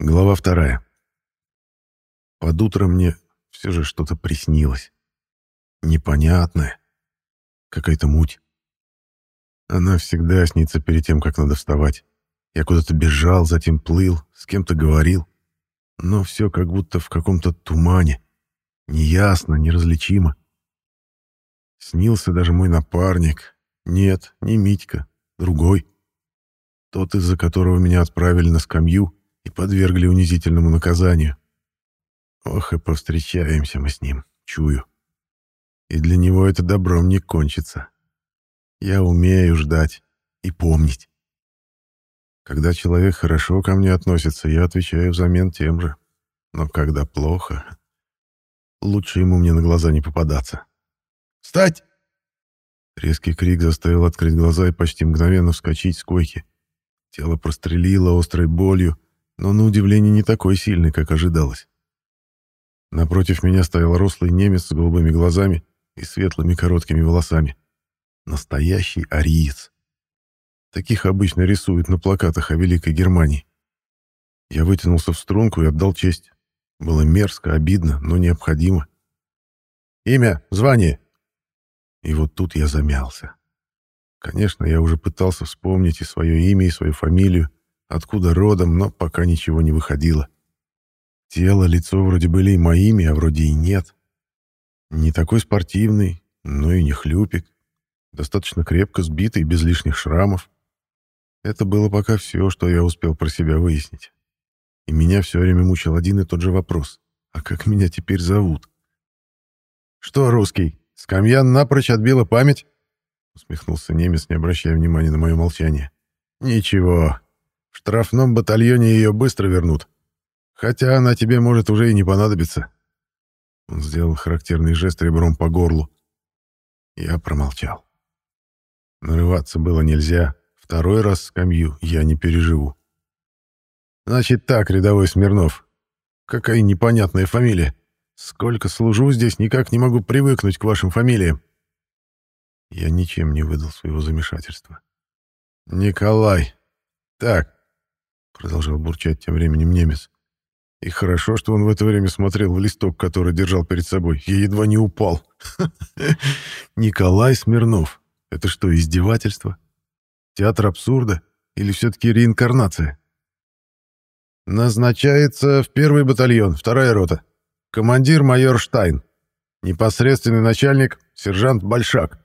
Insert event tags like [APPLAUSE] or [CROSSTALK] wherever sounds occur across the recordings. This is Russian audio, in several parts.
Глава вторая. Под утро мне все же что-то приснилось. Непонятное. Какая-то муть. Она всегда снится перед тем, как надо вставать. Я куда-то бежал, затем плыл, с кем-то говорил. Но все как будто в каком-то тумане. Неясно, неразличимо. Снился даже мой напарник. Нет, не Митька, другой. Тот, из-за которого меня отправили на скамью и подвергли унизительному наказанию. Ох, и повстречаемся мы с ним, чую. И для него это добром не кончится. Я умею ждать и помнить. Когда человек хорошо ко мне относится, я отвечаю взамен тем же. Но когда плохо, лучше ему мне на глаза не попадаться. «Встать!» Резкий крик заставил открыть глаза и почти мгновенно вскочить с койки. Тело прострелило острой болью, но на удивление не такой сильный, как ожидалось. Напротив меня стоял рослый немец с голубыми глазами и светлыми короткими волосами. Настоящий ариец. Таких обычно рисуют на плакатах о Великой Германии. Я вытянулся в струнку и отдал честь. Было мерзко, обидно, но необходимо. «Имя, звание?» И вот тут я замялся. Конечно, я уже пытался вспомнить и свое имя, и свою фамилию, откуда родом, но пока ничего не выходило. Тело, лицо вроде были и моими, а вроде и нет. Не такой спортивный, но и не хлюпик. Достаточно крепко сбитый, без лишних шрамов. Это было пока все, что я успел про себя выяснить. И меня все время мучил один и тот же вопрос. А как меня теперь зовут? «Что, русский, скамья напрочь отбила память?» Усмехнулся немец, не обращая внимания на мое молчание. «Ничего, в штрафном батальоне ее быстро вернут. Хотя она тебе может уже и не понадобиться». Он сделал характерный жест ребром по горлу. Я промолчал. Нарываться было нельзя. Второй раз скамью я не переживу. «Значит так, рядовой Смирнов. Какая непонятная фамилия. Сколько служу здесь, никак не могу привыкнуть к вашим фамилиям». Я ничем не выдал своего замешательства. «Николай. Так, продолжал бурчать тем временем немец. И хорошо, что он в это время смотрел в листок, который держал перед собой. Я едва не упал. [LAUGHS] Николай Смирнов. Это что, издевательство? Театр абсурда? Или все-таки реинкарнация? Назначается в первый батальон, вторая рота. Командир майор Штайн. Непосредственный начальник сержант Большак.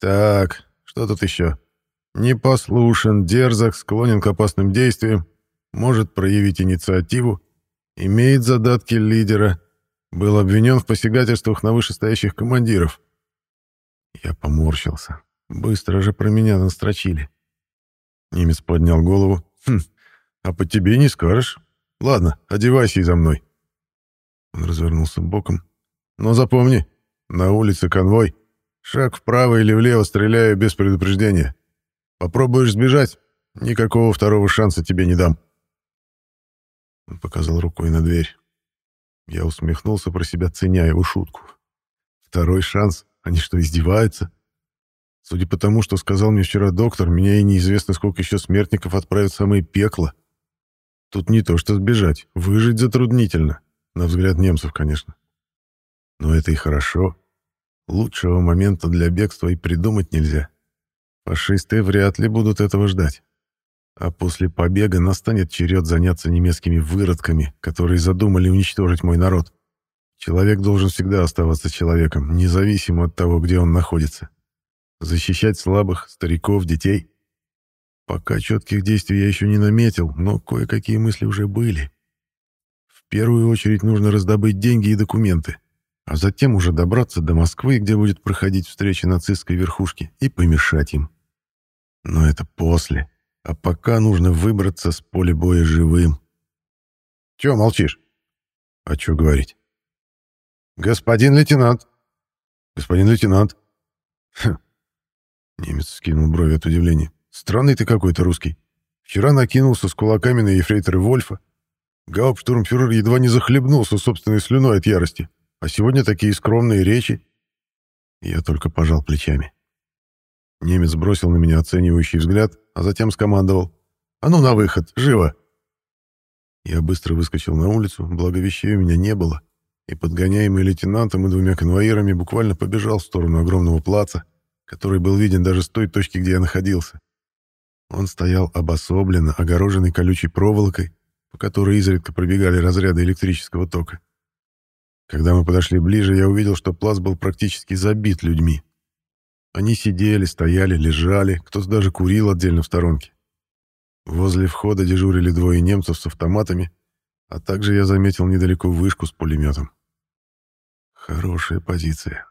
Так, что тут еще? Непослушен, дерзок, склонен к опасным действиям, может проявить инициативу, имеет задатки лидера, был обвинен в посягательствах на вышестоящих командиров. Я поморщился. Быстро же про меня настрочили. Немец поднял голову. «Хм, а по тебе не скажешь. Ладно, одевайся и за мной». Он развернулся боком. «Но запомни, на улице конвой. Шаг вправо или влево стреляю без предупреждения. Попробуешь сбежать, никакого второго шанса тебе не дам. Он показал рукой на дверь. Я усмехнулся про себя, ценя его шутку. Второй шанс? Они что, издеваются? Судя по тому, что сказал мне вчера доктор, меня и неизвестно, сколько еще смертников отправят в самое пекло. Тут не то что сбежать, выжить затруднительно. На взгляд немцев, конечно. Но это и хорошо. Лучшего момента для бегства и придумать нельзя. Фашисты вряд ли будут этого ждать. А после побега настанет черед заняться немецкими выродками, которые задумали уничтожить мой народ. Человек должен всегда оставаться человеком, независимо от того, где он находится. Защищать слабых, стариков, детей. Пока четких действий я еще не наметил, но кое-какие мысли уже были. В первую очередь нужно раздобыть деньги и документы, а затем уже добраться до Москвы, где будет проходить встреча нацистской верхушки, и помешать им. Но это после. А пока нужно выбраться с поля боя живым. Чего молчишь? А что говорить? Господин лейтенант. Господин лейтенант. Хм. Немец скинул брови от удивления. Странный ты какой-то русский. Вчера накинулся с кулаками на ефрейтора Вольфа. Гауптштурмфюрер едва не захлебнулся собственной слюной от ярости. А сегодня такие скромные речи. Я только пожал плечами. Немец бросил на меня оценивающий взгляд, а затем скомандовал. «А ну на выход, живо!» Я быстро выскочил на улицу, благо вещей у меня не было, и, подгоняемый лейтенантом и двумя конвоирами, буквально побежал в сторону огромного плаца, который был виден даже с той точки, где я находился. Он стоял обособленно, огороженный колючей проволокой, по которой изредка пробегали разряды электрического тока. Когда мы подошли ближе, я увидел, что плац был практически забит людьми. Они сидели, стояли, лежали, кто-то даже курил отдельно в сторонке. Возле входа дежурили двое немцев с автоматами, а также я заметил недалеко вышку с пулеметом. Хорошая позиция.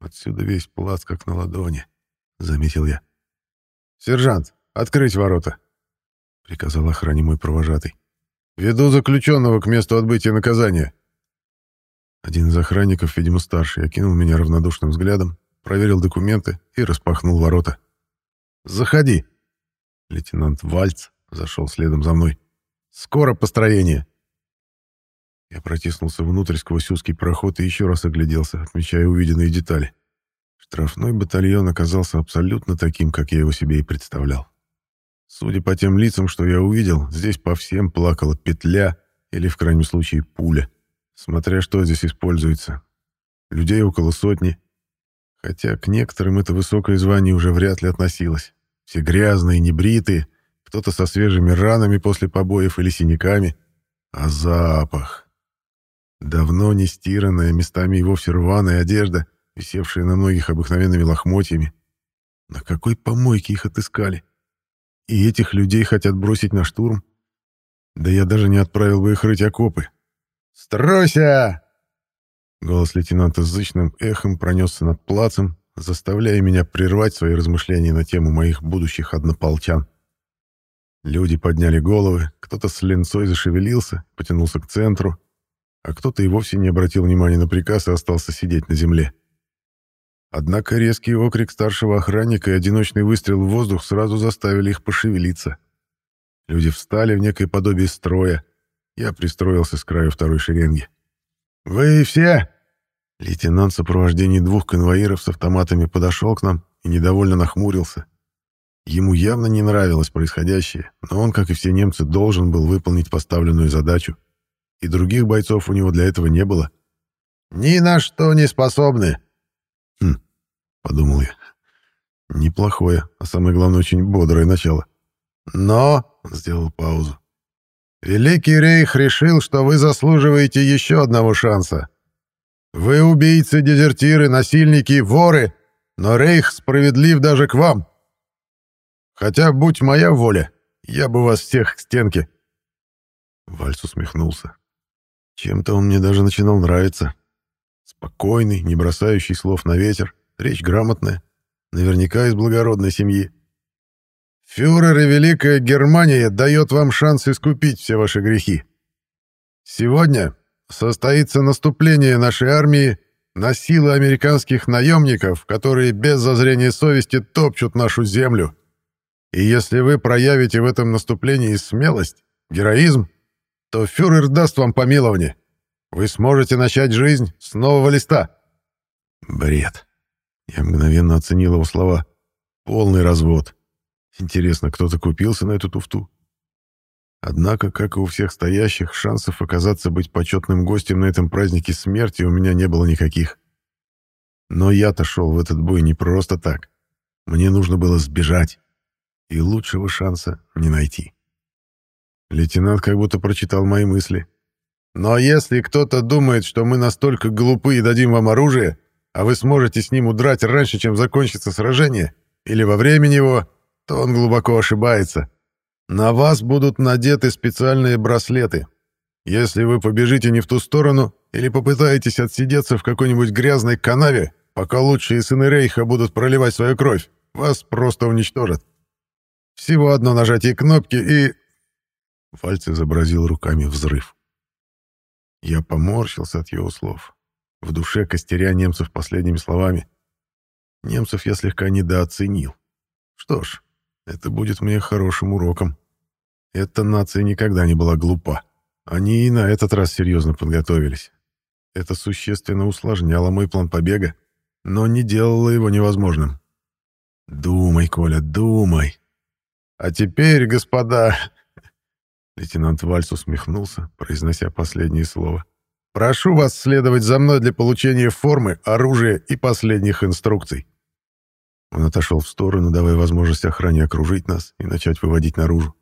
Отсюда весь плац как на ладони, — заметил я. «Сержант, открыть ворота!» — приказал охране мой провожатый. «Веду заключенного к месту отбытия наказания». Один из охранников, видимо, старший, окинул меня равнодушным взглядом, проверил документы и распахнул ворота. «Заходи!» Лейтенант Вальц зашел следом за мной. «Скоро построение!» Я протиснулся внутрь сквозь узкий проход и еще раз огляделся, отмечая увиденные детали. Штрафной батальон оказался абсолютно таким, как я его себе и представлял. Судя по тем лицам, что я увидел, здесь по всем плакала петля или, в крайнем случае, пуля, смотря что здесь используется. Людей около сотни, хотя к некоторым это высокое звание уже вряд ли относилось. Все грязные, небритые, кто-то со свежими ранами после побоев или синяками. А запах... Давно не стиранная, местами и вовсе рваная одежда, висевшая на многих обыкновенными лохмотьями. На какой помойке их отыскали? И этих людей хотят бросить на штурм? Да я даже не отправил бы их рыть окопы. «Стройся!» Голос лейтенанта с зычным эхом пронесся над плацем, заставляя меня прервать свои размышления на тему моих будущих однополчан. Люди подняли головы, кто-то с ленцой зашевелился, потянулся к центру, а кто-то и вовсе не обратил внимания на приказ и остался сидеть на земле. Однако резкий окрик старшего охранника и одиночный выстрел в воздух сразу заставили их пошевелиться. Люди встали в некое подобие строя. Я пристроился с краю второй шеренги. «Вы все?» Лейтенант в сопровождении двух конвоиров с автоматами подошел к нам и недовольно нахмурился. Ему явно не нравилось происходящее, но он, как и все немцы, должен был выполнить поставленную задачу и других бойцов у него для этого не было. «Ни на что не способны!» «Хм», — подумал я, — «неплохое, а самое главное, очень бодрое начало». «Но», — сделал паузу, — «Великий Рейх решил, что вы заслуживаете еще одного шанса. Вы убийцы, дезертиры, насильники, воры, но Рейх справедлив даже к вам. Хотя, будь моя воля, я бы вас всех к стенке». Вальц усмехнулся. Чем-то он мне даже начинал нравиться. Спокойный, не бросающий слов на ветер, речь грамотная, наверняка из благородной семьи. Фюрер и Великая Германия дает вам шанс искупить все ваши грехи. Сегодня состоится наступление нашей армии на силы американских наемников, которые без зазрения совести топчут нашу землю. И если вы проявите в этом наступлении смелость, героизм, то фюрер даст вам помилование. Вы сможете начать жизнь с нового листа». Бред. Я мгновенно оценил его слова. Полный развод. Интересно, кто-то купился на эту туфту? Однако, как и у всех стоящих, шансов оказаться быть почетным гостем на этом празднике смерти у меня не было никаких. Но я-то шел в этот бой не просто так. Мне нужно было сбежать. И лучшего шанса не найти. Лейтенант как будто прочитал мои мысли. «Но если кто-то думает, что мы настолько глупы и дадим вам оружие, а вы сможете с ним удрать раньше, чем закончится сражение, или во время него, то он глубоко ошибается. На вас будут надеты специальные браслеты. Если вы побежите не в ту сторону или попытаетесь отсидеться в какой-нибудь грязной канаве, пока лучшие сыны Рейха будут проливать свою кровь, вас просто уничтожат. Всего одно нажатие кнопки и Вальц изобразил руками взрыв. Я поморщился от его слов. В душе костеря немцев последними словами. Немцев я слегка недооценил. Что ж, это будет мне хорошим уроком. Эта нация никогда не была глупа. Они и на этот раз серьезно подготовились. Это существенно усложняло мой план побега, но не делало его невозможным. Думай, Коля, думай. А теперь, господа, [LAUGHS] Лейтенант Вальс усмехнулся, произнося последнее слово. «Прошу вас следовать за мной для получения формы, оружия и последних инструкций». Он отошел в сторону, давая возможность охране окружить нас и начать выводить наружу.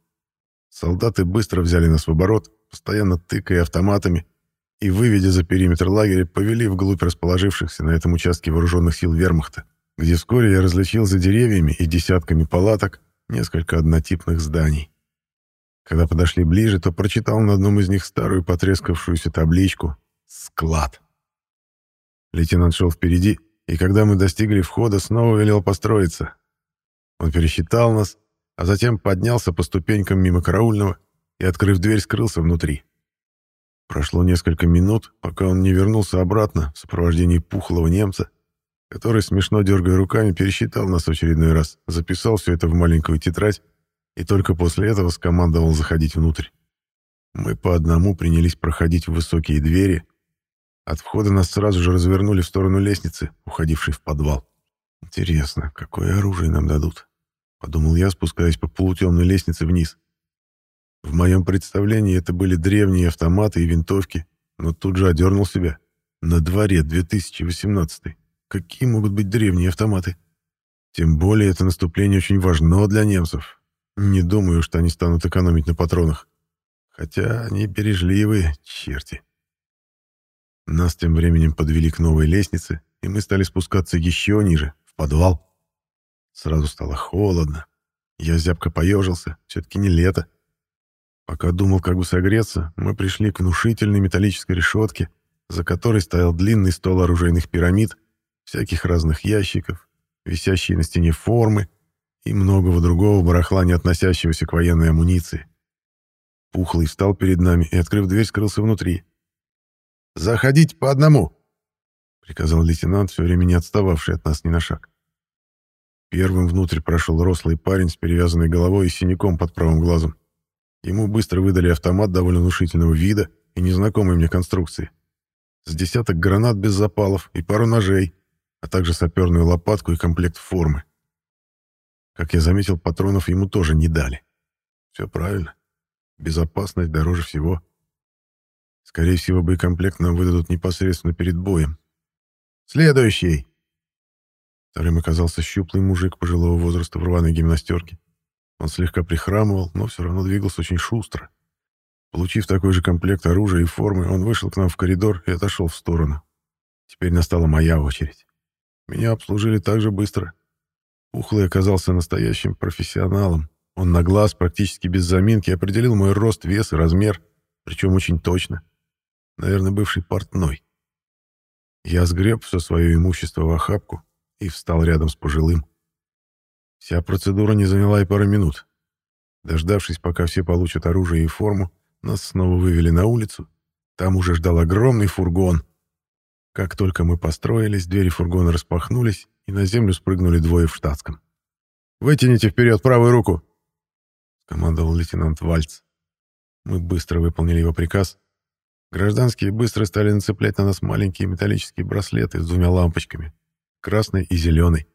Солдаты быстро взяли нас в оборот, постоянно тыкая автоматами, и, выведя за периметр лагеря, повели вглубь расположившихся на этом участке вооруженных сил вермахта, где вскоре я различил за деревьями и десятками палаток несколько однотипных зданий. Когда подошли ближе, то прочитал на одном из них старую потрескавшуюся табличку «Склад». Лейтенант шел впереди, и когда мы достигли входа, снова велел построиться. Он пересчитал нас, а затем поднялся по ступенькам мимо караульного и, открыв дверь, скрылся внутри. Прошло несколько минут, пока он не вернулся обратно в сопровождении пухлого немца, который, смешно дергая руками, пересчитал нас в очередной раз, записал все это в маленькую тетрадь и только после этого скомандовал заходить внутрь. Мы по одному принялись проходить в высокие двери. От входа нас сразу же развернули в сторону лестницы, уходившей в подвал. Интересно, какое оружие нам дадут? Подумал я, спускаясь по полутемной лестнице вниз. В моем представлении это были древние автоматы и винтовки, но тут же одернул себя. На дворе 2018 Какие могут быть древние автоматы? Тем более это наступление очень важно для немцев. Не думаю, что они станут экономить на патронах. Хотя они бережливые, черти. Нас тем временем подвели к новой лестнице, и мы стали спускаться еще ниже, в подвал. Сразу стало холодно. Я зябко поежился, все-таки не лето. Пока думал, как бы согреться, мы пришли к внушительной металлической решетке, за которой стоял длинный стол оружейных пирамид, всяких разных ящиков, висящие на стене формы и многого другого барахла, не относящегося к военной амуниции. Пухлый встал перед нами и, открыв дверь, скрылся внутри. «Заходите по одному!» — приказал лейтенант, все время не отстававший от нас ни на шаг. Первым внутрь прошел рослый парень с перевязанной головой и синяком под правым глазом. Ему быстро выдали автомат довольно внушительного вида и незнакомой мне конструкции. С десяток гранат без запалов и пару ножей, а также саперную лопатку и комплект формы. Как я заметил, патронов ему тоже не дали. Все правильно. Безопасность дороже всего. Скорее всего, боекомплект нам выдадут непосредственно перед боем. «Следующий!» Вторым оказался щуплый мужик пожилого возраста в рваной гимнастерке. Он слегка прихрамывал, но все равно двигался очень шустро. Получив такой же комплект оружия и формы, он вышел к нам в коридор и отошел в сторону. Теперь настала моя очередь. Меня обслужили так же быстро. Ухлый оказался настоящим профессионалом. Он на глаз, практически без заминки, определил мой рост, вес и размер, причем очень точно. Наверное, бывший портной. Я сгреб все свое имущество в охапку и встал рядом с пожилым. Вся процедура не заняла и пары минут. Дождавшись, пока все получат оружие и форму, нас снова вывели на улицу. Там уже ждал огромный фургон, как только мы построились, двери фургона распахнулись, и на землю спрыгнули двое в штатском. «Вытяните вперед правую руку!» — командовал лейтенант Вальц. Мы быстро выполнили его приказ. Гражданские быстро стали нацеплять на нас маленькие металлические браслеты с двумя лампочками — красной и зеленой.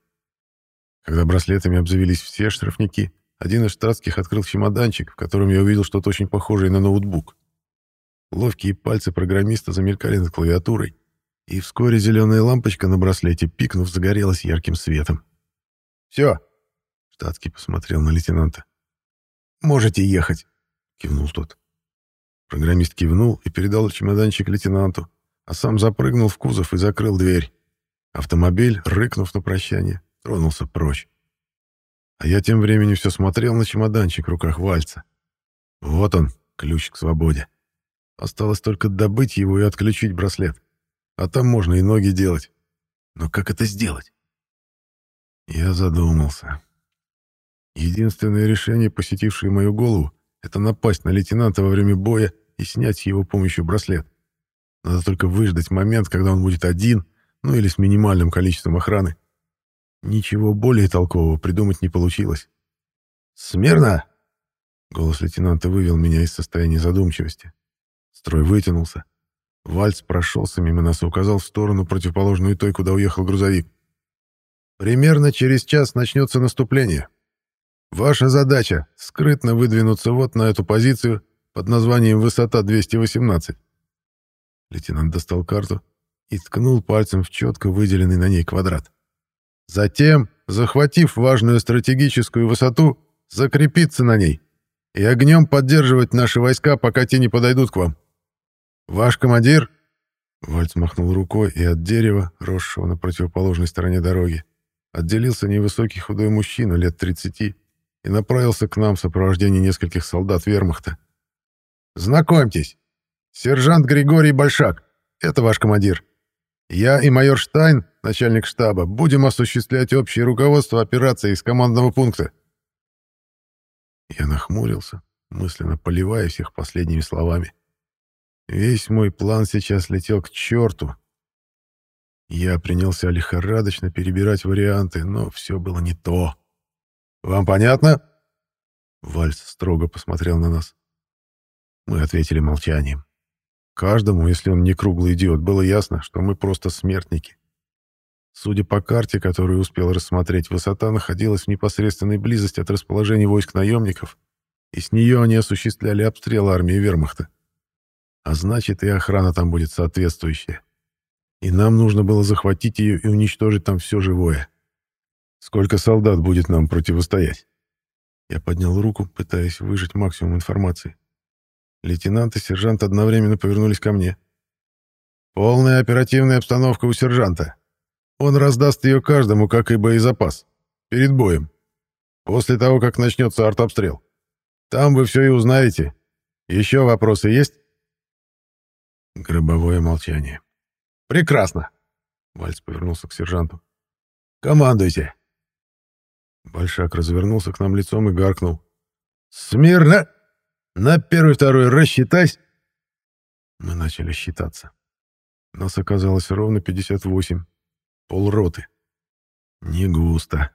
Когда браслетами обзавелись все штрафники, один из штатских открыл чемоданчик, в котором я увидел что-то очень похожее на ноутбук. Ловкие пальцы программиста замелькали над клавиатурой, и вскоре зеленая лампочка на браслете, пикнув, загорелась ярким светом. «Все!» — штатский посмотрел на лейтенанта. «Можете ехать!» — кивнул тот. Программист кивнул и передал чемоданчик лейтенанту, а сам запрыгнул в кузов и закрыл дверь. Автомобиль, рыкнув на прощание, тронулся прочь. А я тем временем все смотрел на чемоданчик в руках Вальца. Вот он, ключ к свободе. Осталось только добыть его и отключить браслет. А там можно и ноги делать. Но как это сделать? Я задумался. Единственное решение, посетившее мою голову, это напасть на лейтенанта во время боя и снять с его помощью браслет. Надо только выждать момент, когда он будет один, ну или с минимальным количеством охраны. Ничего более толкового придумать не получилось. «Смирно!» Голос лейтенанта вывел меня из состояния задумчивости. Строй вытянулся. Вальц прошелся мимо нас и указал в сторону, противоположную той, куда уехал грузовик. «Примерно через час начнется наступление. Ваша задача — скрытно выдвинуться вот на эту позицию, под названием «Высота 218». Лейтенант достал карту и ткнул пальцем в четко выделенный на ней квадрат. Затем, захватив важную стратегическую высоту, закрепиться на ней и огнем поддерживать наши войска, пока те не подойдут к вам. Ваш командир...» Вальц махнул рукой, и от дерева, росшего на противоположной стороне дороги, отделился невысокий худой мужчина лет 30 и направился к нам в сопровождении нескольких солдат вермахта. «Знакомьтесь, сержант Григорий Большак, это ваш командир. Я и майор Штайн, начальник штаба, будем осуществлять общее руководство операцией из командного пункта». Я нахмурился, мысленно поливая всех последними словами. Весь мой план сейчас летел к черту. Я принялся лихорадочно перебирать варианты, но все было не то. «Вам понятно?» Вальс строго посмотрел на нас. Мы ответили молчанием. Каждому, если он не круглый идиот, было ясно, что мы просто смертники. Судя по карте, которую успел рассмотреть, высота находилась в непосредственной близости от расположения войск наемников, и с нее они осуществляли обстрел армии вермахта. А значит, и охрана там будет соответствующая. И нам нужно было захватить ее и уничтожить там все живое. Сколько солдат будет нам противостоять? Я поднял руку, пытаясь выжать максимум информации. Лейтенант и сержант одновременно повернулись ко мне. «Полная оперативная обстановка у сержанта. Он раздаст ее каждому, как и боезапас. Перед боем. После того, как начнется артобстрел. Там вы все и узнаете. Еще вопросы есть?» Гробовое молчание. «Прекрасно!» Вальц повернулся к сержанту. «Командуйте!» Большак развернулся к нам лицом и гаркнул. «Смирно! На первый-второй рассчитайся!» Мы начали считаться. Нас оказалось ровно 58. Полроты. Не густо.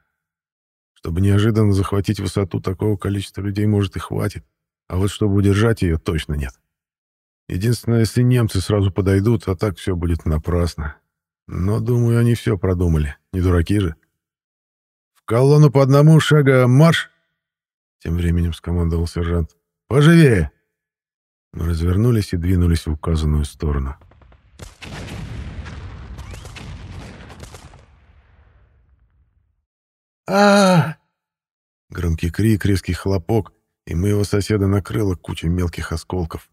Чтобы неожиданно захватить высоту, такого количества людей, может, и хватит. А вот чтобы удержать ее, точно нет. Единственное, если немцы сразу подойдут, а так все будет напрасно. Но, думаю, они все продумали. Не дураки же. «В колонну по одному шага марш!» Тем временем скомандовал сержант. «Поживее!» Мы развернулись и двинулись в указанную сторону. а Громкий крик, резкий хлопок, и моего соседа накрыло кучей мелких осколков.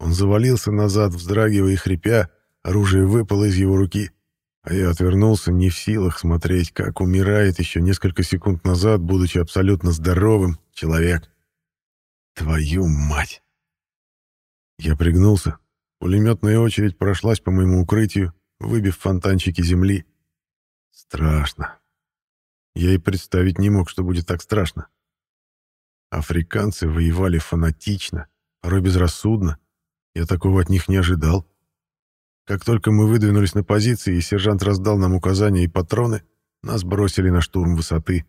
Он завалился назад, вздрагивая и хрипя, оружие выпало из его руки, а я отвернулся, не в силах смотреть, как умирает еще несколько секунд назад, будучи абсолютно здоровым, человек. Твою мать! Я пригнулся. Пулеметная очередь прошлась по моему укрытию, выбив фонтанчики земли. Страшно. Я и представить не мог, что будет так страшно. Африканцы воевали фанатично, порой безрассудно, я такого от них не ожидал. Как только мы выдвинулись на позиции, и сержант раздал нам указания и патроны, нас бросили на штурм высоты.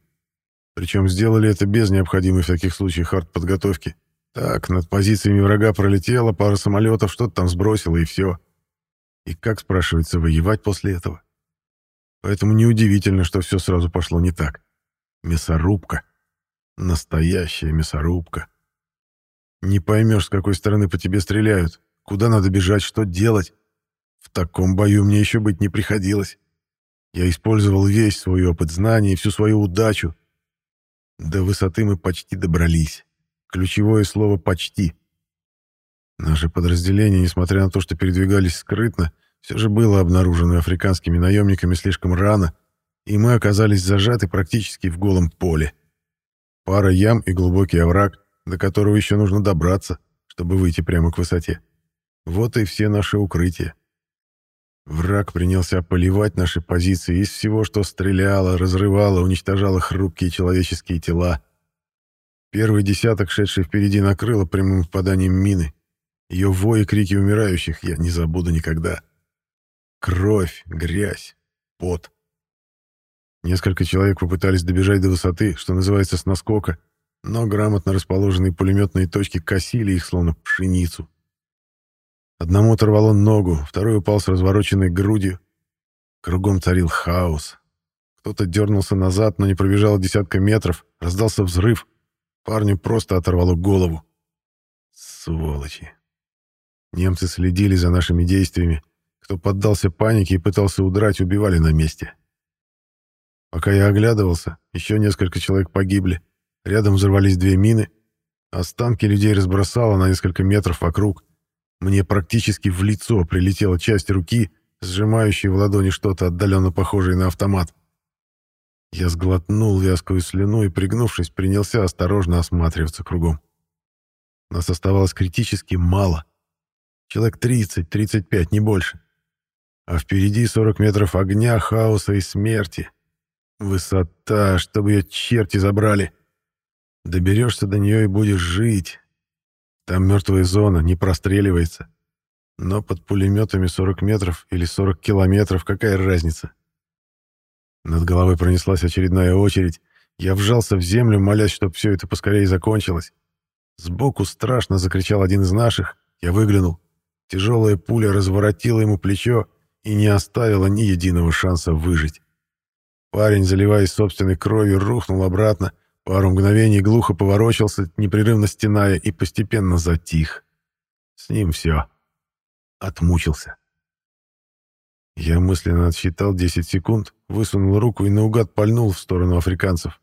Причем сделали это без необходимой в таких случаях артподготовки. Так, над позициями врага пролетела пара самолетов, что-то там сбросило, и все. И как, спрашивается, воевать после этого? Поэтому неудивительно, что все сразу пошло не так. Мясорубка. Настоящая мясорубка. Не поймешь, с какой стороны по тебе стреляют, куда надо бежать, что делать. В таком бою мне еще быть не приходилось. Я использовал весь свой опыт знаний и всю свою удачу. До высоты мы почти добрались. Ключевое слово «почти». Наше подразделение, несмотря на то, что передвигались скрытно, все же было обнаружено африканскими наемниками слишком рано, и мы оказались зажаты практически в голом поле. Пара ям и глубокий овраг, до которого еще нужно добраться, чтобы выйти прямо к высоте. Вот и все наши укрытия. Враг принялся поливать наши позиции из всего, что стреляло, разрывало, уничтожало хрупкие человеческие тела. Первый десяток, шедший впереди, накрыло прямым попаданием мины. Ее вой и крики умирающих я не забуду никогда. Кровь, грязь, пот. Несколько человек попытались добежать до высоты, что называется, с наскока, но грамотно расположенные пулеметные точки косили их, словно пшеницу. Одному оторвало ногу, второй упал с развороченной грудью. Кругом царил хаос. Кто-то дернулся назад, но не пробежал десятка метров, раздался взрыв. Парню просто оторвало голову. Сволочи. Немцы следили за нашими действиями. Кто поддался панике и пытался удрать, убивали на месте. Пока я оглядывался, еще несколько человек погибли. Рядом взорвались две мины. Останки людей разбросало на несколько метров вокруг. Мне практически в лицо прилетела часть руки, сжимающая в ладони что-то отдаленно похожее на автомат. Я сглотнул вязкую слюну и, пригнувшись, принялся осторожно осматриваться кругом. Нас оставалось критически мало. Человек 30-35, не больше. А впереди 40 метров огня, хаоса и смерти. Высота, чтобы ее черти забрали. Доберешься до нее и будешь жить. Там мертвая зона, не простреливается. Но под пулеметами 40 метров или 40 километров, какая разница? Над головой пронеслась очередная очередь. Я вжался в землю, молясь, чтобы все это поскорее закончилось. Сбоку страшно закричал один из наших. Я выглянул. Тяжелая пуля разворотила ему плечо и не оставила ни единого шанса выжить. Парень, заливаясь собственной кровью, рухнул обратно, пару мгновений глухо поворочился, непрерывно стеная, и постепенно затих. С ним все. Отмучился. Я мысленно отсчитал 10 секунд, высунул руку и наугад пальнул в сторону африканцев.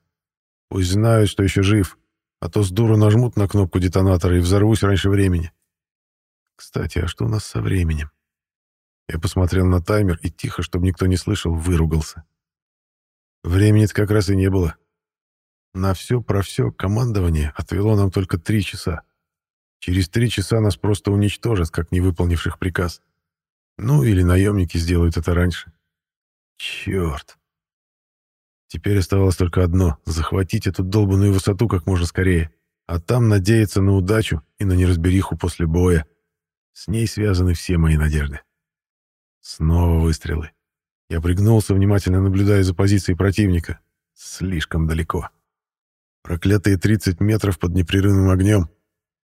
Пусть знают, что еще жив, а то с дуру нажмут на кнопку детонатора и взорвусь раньше времени. Кстати, а что у нас со временем? Я посмотрел на таймер и тихо, чтобы никто не слышал, выругался. времени как раз и не было. На все про все командование отвело нам только три часа. Через три часа нас просто уничтожат, как не выполнивших приказ. Ну, или наемники сделают это раньше. Черт. Теперь оставалось только одно — захватить эту долбанную высоту как можно скорее, а там надеяться на удачу и на неразбериху после боя. С ней связаны все мои надежды. Снова выстрелы. Я пригнулся, внимательно наблюдая за позицией противника. Слишком далеко. Проклятые 30 метров под непрерывным огнем.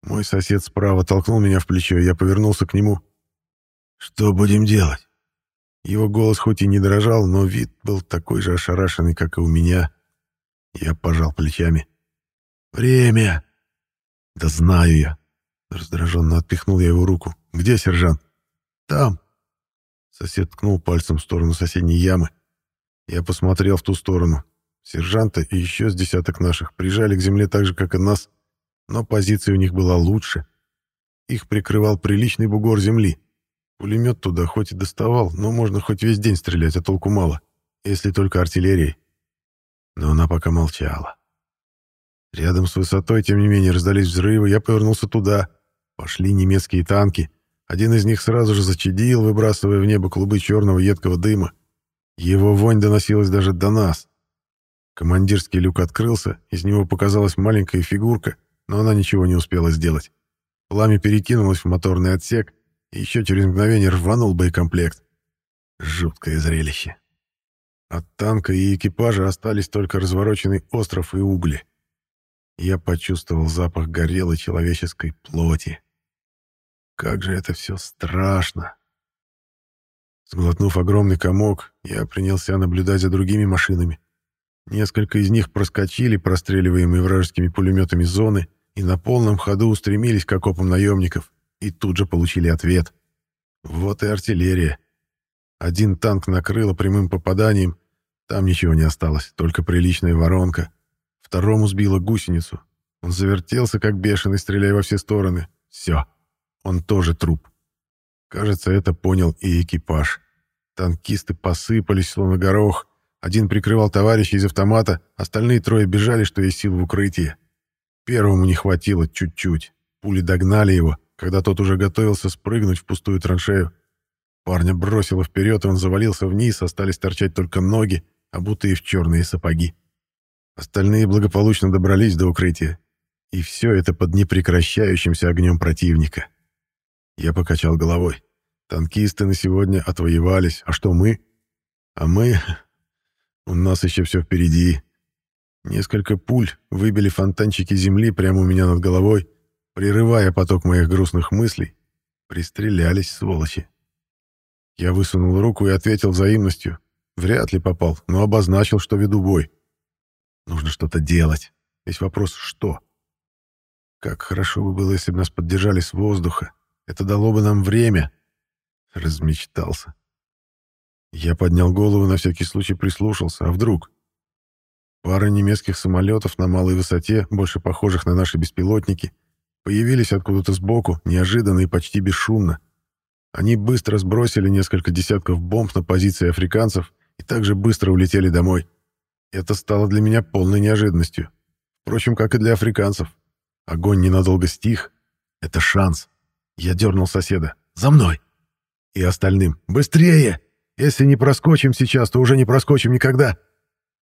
Мой сосед справа толкнул меня в плечо, и я повернулся к нему. «Что будем делать?» Его голос хоть и не дрожал, но вид был такой же ошарашенный, как и у меня. Я пожал плечами. «Время!» «Да знаю я!» Раздраженно отпихнул я его руку. «Где сержант?» «Там!» Сосед ткнул пальцем в сторону соседней ямы. Я посмотрел в ту сторону. Сержанта и еще с десяток наших прижали к земле так же, как и нас, но позиция у них была лучше. Их прикрывал приличный бугор земли. Пулемет туда хоть и доставал, но можно хоть весь день стрелять, а толку мало, если только артиллерией. Но она пока молчала. Рядом с высотой, тем не менее, раздались взрывы, я повернулся туда. Пошли немецкие танки. Один из них сразу же зачадил, выбрасывая в небо клубы черного едкого дыма. Его вонь доносилась даже до нас. Командирский люк открылся, из него показалась маленькая фигурка, но она ничего не успела сделать. Пламя перекинулось в моторный отсек, и еще через мгновение рванул боекомплект. Жуткое зрелище. От танка и экипажа остались только развороченный остров и угли. Я почувствовал запах горелой человеческой плоти. Как же это все страшно! Сглотнув огромный комок, я принялся наблюдать за другими машинами. Несколько из них проскочили простреливаемые вражескими пулеметами зоны и на полном ходу устремились к окопам наемников, и тут же получили ответ. Вот и артиллерия. Один танк накрыло прямым попаданием, там ничего не осталось, только приличная воронка. Второму сбило гусеницу. Он завертелся, как бешеный, стреляя во все стороны. Все. Он тоже труп. Кажется, это понял и экипаж. Танкисты посыпались, словно горох. Один прикрывал товарища из автомата, остальные трое бежали, что есть сил в укрытие. Первому не хватило чуть-чуть. Пули догнали его, когда тот уже готовился спрыгнуть в пустую траншею. Парня бросило вперед, и он завалился вниз, остались торчать только ноги, обутые в черные сапоги. Остальные благополучно добрались до укрытия. И все это под непрекращающимся огнем противника. Я покачал головой. Танкисты на сегодня отвоевались. А что мы? А мы... У нас еще все впереди. Несколько пуль выбили фонтанчики земли прямо у меня над головой, прерывая поток моих грустных мыслей. Пристрелялись, сволочи. Я высунул руку и ответил взаимностью. Вряд ли попал, но обозначил, что веду бой. Нужно что-то делать. Весь вопрос — что? Как хорошо бы было, если бы нас поддержали с воздуха. Это дало бы нам время. Размечтался. Я поднял голову, на всякий случай прислушался. А вдруг? Пара немецких самолетов на малой высоте, больше похожих на наши беспилотники, появились откуда-то сбоку, неожиданно и почти бесшумно. Они быстро сбросили несколько десятков бомб на позиции африканцев и также быстро улетели домой. Это стало для меня полной неожиданностью. Впрочем, как и для африканцев. Огонь ненадолго стих. Это шанс. Я дернул соседа. «За мной!» И остальным. «Быстрее! Если не проскочим сейчас, то уже не проскочим никогда!»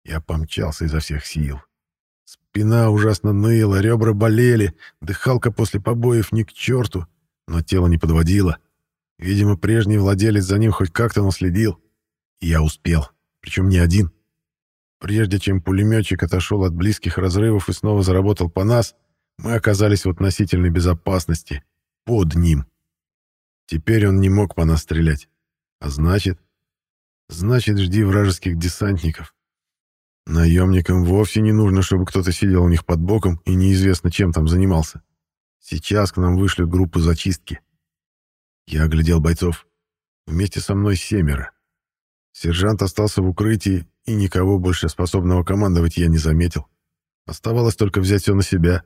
Я помчался изо всех сил. Спина ужасно ныла, ребра болели, дыхалка после побоев ни к черту, но тело не подводило. Видимо, прежний владелец за ним хоть как-то наследил. И я успел, причем не один. Прежде чем пулеметчик отошел от близких разрывов и снова заработал по нас, мы оказались в относительной безопасности. Под ним. Теперь он не мог по нас стрелять. А значит... Значит, жди вражеских десантников. Наемникам вовсе не нужно, чтобы кто-то сидел у них под боком и неизвестно, чем там занимался. Сейчас к нам вышлют группу зачистки. Я оглядел бойцов. Вместе со мной семеро. Сержант остался в укрытии, и никого больше способного командовать я не заметил. Оставалось только взять все на себя.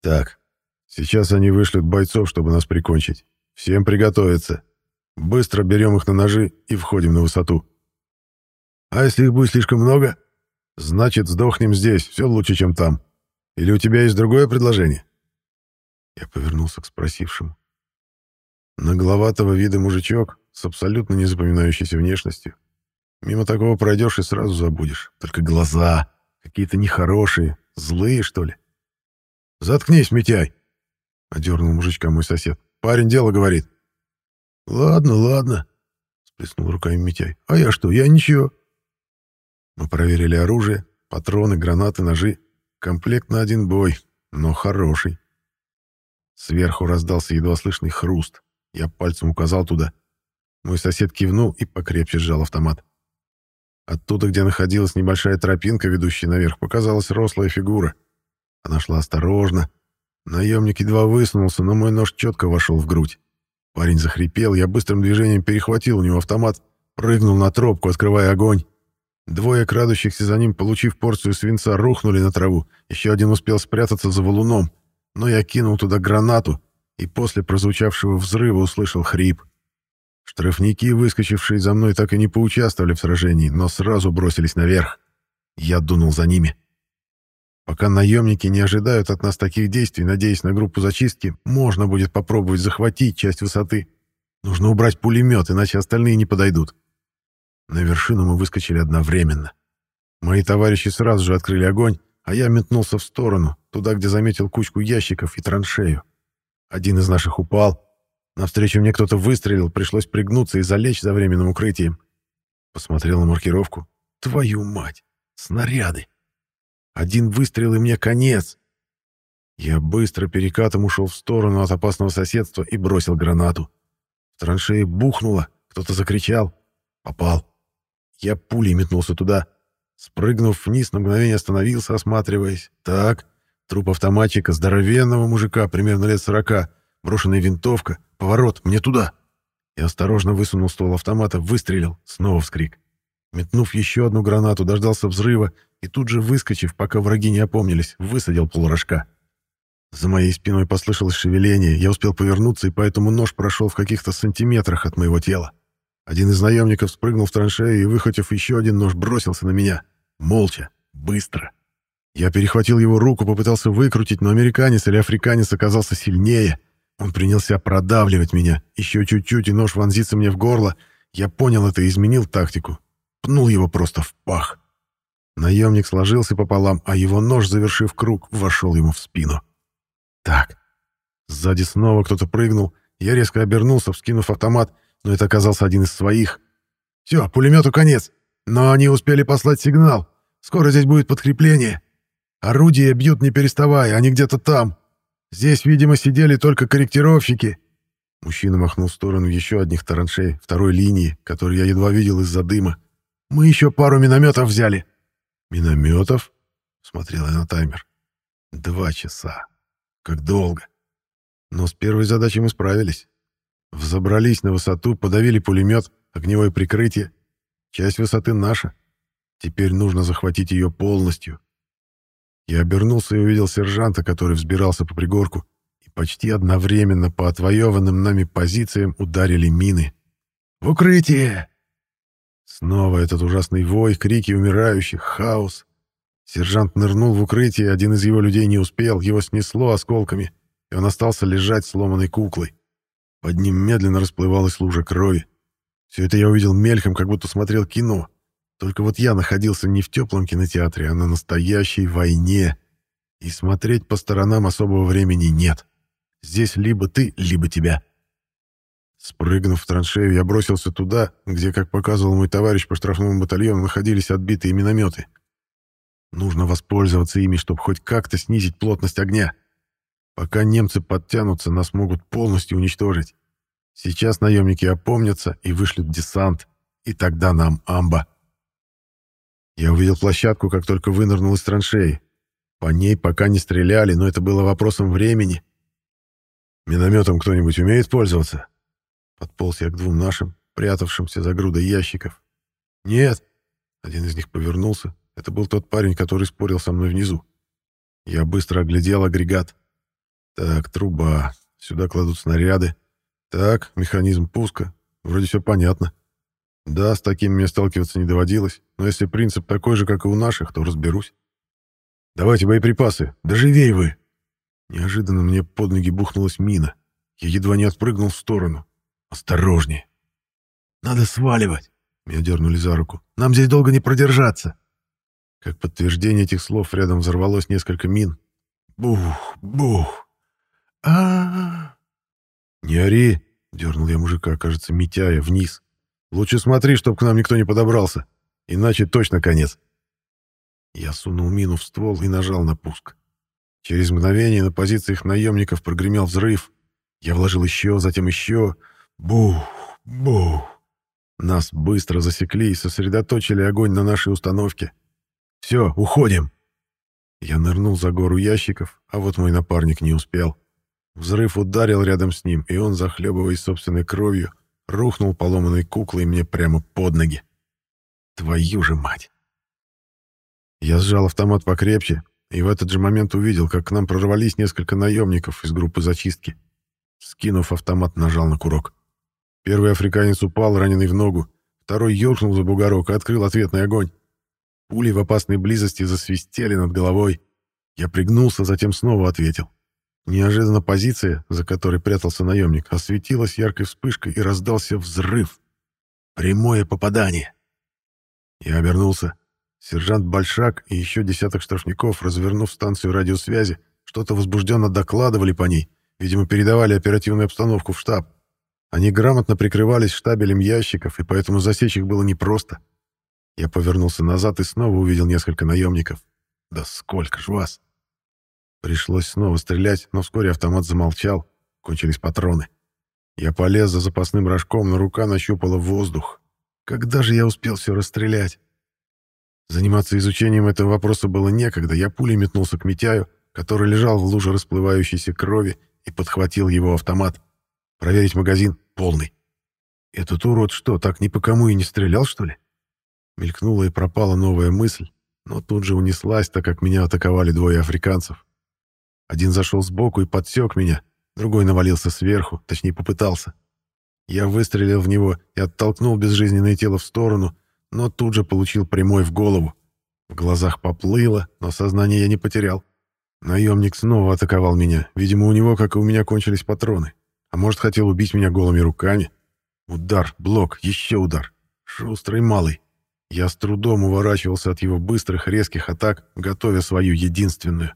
Так, сейчас они вышлют бойцов, чтобы нас прикончить. Всем приготовиться. Быстро берем их на ножи и входим на высоту. А если их будет слишком много? Значит, сдохнем здесь, все лучше, чем там. Или у тебя есть другое предложение? Я повернулся к спросившему. Нагловатого вида мужичок с абсолютно незапоминающейся внешностью. Мимо такого пройдешь и сразу забудешь. Только глаза какие-то нехорошие, злые, что ли. «Заткнись, Митяй!» — одернул мужичка мой сосед. «Парень дело говорит». «Ладно, ладно», — сплеснул руками Митяй. «А я что? Я ничего». Мы проверили оружие, патроны, гранаты, ножи. Комплект на один бой, но хороший. Сверху раздался едва слышный хруст. Я пальцем указал туда. Мой сосед кивнул и покрепче сжал автомат. Оттуда, где находилась небольшая тропинка, ведущая наверх, показалась рослая фигура. Она шла осторожно. Наемник едва высунулся, но мой нож четко вошел в грудь. Парень захрипел, я быстрым движением перехватил у него автомат, прыгнул на тропку, открывая огонь. Двое крадущихся за ним, получив порцию свинца, рухнули на траву. Еще один успел спрятаться за валуном, но я кинул туда гранату и после прозвучавшего взрыва услышал хрип. Штрафники, выскочившие за мной, так и не поучаствовали в сражении, но сразу бросились наверх. Я дунул за ними. Пока наемники не ожидают от нас таких действий, надеясь на группу зачистки, можно будет попробовать захватить часть высоты. Нужно убрать пулемет, иначе остальные не подойдут. На вершину мы выскочили одновременно. Мои товарищи сразу же открыли огонь, а я метнулся в сторону, туда, где заметил кучку ящиков и траншею. Один из наших упал. Навстречу мне кто-то выстрелил, пришлось пригнуться и залечь за временным укрытием. Посмотрел на маркировку. Твою мать! Снаряды! Один выстрел и мне конец! Я быстро перекатом ушел в сторону от опасного соседства и бросил гранату. В траншее бухнуло, кто-то закричал. Попал. Я пулей метнулся туда. Спрыгнув вниз, на мгновение остановился, осматриваясь. Так, труп автоматчика, здоровенного мужика, примерно лет сорока, брошенная винтовка, поворот, мне туда. Я осторожно высунул ствол автомата, выстрелил, снова вскрик. Метнув еще одну гранату, дождался взрыва и тут же, выскочив, пока враги не опомнились, высадил полурожка. За моей спиной послышалось шевеление, я успел повернуться, и поэтому нож прошел в каких-то сантиметрах от моего тела. Один из наемников спрыгнул в траншею и, выхватив еще один нож, бросился на меня. Молча, быстро. Я перехватил его руку, попытался выкрутить, но американец или африканец оказался сильнее. Он принялся продавливать меня. Еще чуть-чуть, и нож вонзится мне в горло. Я понял это и изменил тактику. Пнул его просто в пах. Наемник сложился пополам, а его нож, завершив круг, вошел ему в спину. Так. Сзади снова кто-то прыгнул. Я резко обернулся, вскинув автомат, но это оказался один из своих. «Все, пулемету конец. Но они успели послать сигнал. Скоро здесь будет подкрепление. Орудия бьют не переставая, они где-то там. Здесь, видимо, сидели только корректировщики». Мужчина махнул в сторону еще одних тараншей, второй линии, которую я едва видел из-за дыма. «Мы еще пару минометов взяли». «Минометов?» — смотрел я на таймер. «Два часа. Как долго. Но с первой задачей мы справились. Взобрались на высоту, подавили пулемет, огневое прикрытие. Часть высоты наша. Теперь нужно захватить ее полностью. Я обернулся и увидел сержанта, который взбирался по пригорку, и почти одновременно по отвоеванным нами позициям ударили мины. «В укрытие!» Снова этот ужасный вой, крики умирающих, хаос. Сержант нырнул в укрытие, один из его людей не успел, его снесло осколками, и он остался лежать сломанной куклой. Под ним медленно расплывалась лужа крови. Все это я увидел мельком, как будто смотрел кино. Только вот я находился не в теплом кинотеатре, а на настоящей войне. И смотреть по сторонам особого времени нет. Здесь либо ты, либо тебя. Спрыгнув в траншею, я бросился туда, где, как показывал мой товарищ по штрафному батальону, находились отбитые минометы. Нужно воспользоваться ими, чтобы хоть как-то снизить плотность огня. Пока немцы подтянутся, нас могут полностью уничтожить. Сейчас наемники опомнятся и вышлют десант, и тогда нам амба. Я увидел площадку, как только вынырнул из траншеи. По ней пока не стреляли, но это было вопросом времени. «Минометом кто-нибудь умеет пользоваться?» Подполз я к двум нашим, прятавшимся за грудой ящиков. «Нет!» Один из них повернулся. Это был тот парень, который спорил со мной внизу. Я быстро оглядел агрегат. Так, труба. Сюда кладут снаряды. Так, механизм пуска. Вроде все понятно. Да, с таким мне сталкиваться не доводилось, но если принцип такой же, как и у наших, то разберусь. Давайте боеприпасы. Да живей вы! Неожиданно мне под ноги бухнулась мина. Я едва не отпрыгнул в сторону. Осторожнее. Надо сваливать. Меня дернули за руку. Нам здесь долго не продержаться. Как подтверждение этих слов рядом взорвалось несколько мин. Бух, бух. а а, -а. «Не ори!» — дернул я мужика, кажется, Митяя, вниз. Лучше смотри, чтоб к нам никто не подобрался. Иначе точно конец. Я сунул мину в ствол и нажал на пуск. Через мгновение на позициях наемников прогремел взрыв. Я вложил еще, затем еще. Бух, бух. Нас быстро засекли и сосредоточили огонь на нашей установке. «Все, уходим!» Я нырнул за гору ящиков, а вот мой напарник не успел. Взрыв ударил рядом с ним, и он, захлебываясь собственной кровью, рухнул поломанной куклой мне прямо под ноги. Твою же мать! Я сжал автомат покрепче и в этот же момент увидел, как к нам прорвались несколько наемников из группы зачистки. Скинув автомат, нажал на курок. Первый африканец упал, раненый в ногу. Второй ёркнул за бугорок и открыл ответный огонь. Пули в опасной близости засвистели над головой. Я пригнулся, затем снова ответил. Неожиданно позиция, за которой прятался наемник, осветилась яркой вспышкой и раздался взрыв. Прямое попадание. Я обернулся. Сержант Большак и еще десяток штрафников, развернув станцию радиосвязи, что-то возбужденно докладывали по ней, видимо, передавали оперативную обстановку в штаб. Они грамотно прикрывались штабелем ящиков, и поэтому засечь их было непросто. Я повернулся назад и снова увидел несколько наемников. Да сколько ж вас! Пришлось снова стрелять, но вскоре автомат замолчал, кончились патроны. Я полез за запасным рожком, но рука нащупала воздух. Когда же я успел все расстрелять? Заниматься изучением этого вопроса было некогда. Я пулей метнулся к Митяю, который лежал в луже расплывающейся крови, и подхватил его автомат. Проверить магазин полный. Этот урод что, так ни по кому и не стрелял, что ли? Мелькнула и пропала новая мысль, но тут же унеслась, так как меня атаковали двое африканцев. Один зашел сбоку и подсек меня, другой навалился сверху, точнее попытался. Я выстрелил в него и оттолкнул безжизненное тело в сторону, но тут же получил прямой в голову. В глазах поплыло, но сознание я не потерял. Наемник снова атаковал меня. Видимо, у него, как и у меня, кончились патроны. А может, хотел убить меня голыми руками. Удар, блок, еще удар. Шустрый малый. Я с трудом уворачивался от его быстрых, резких атак, готовя свою единственную.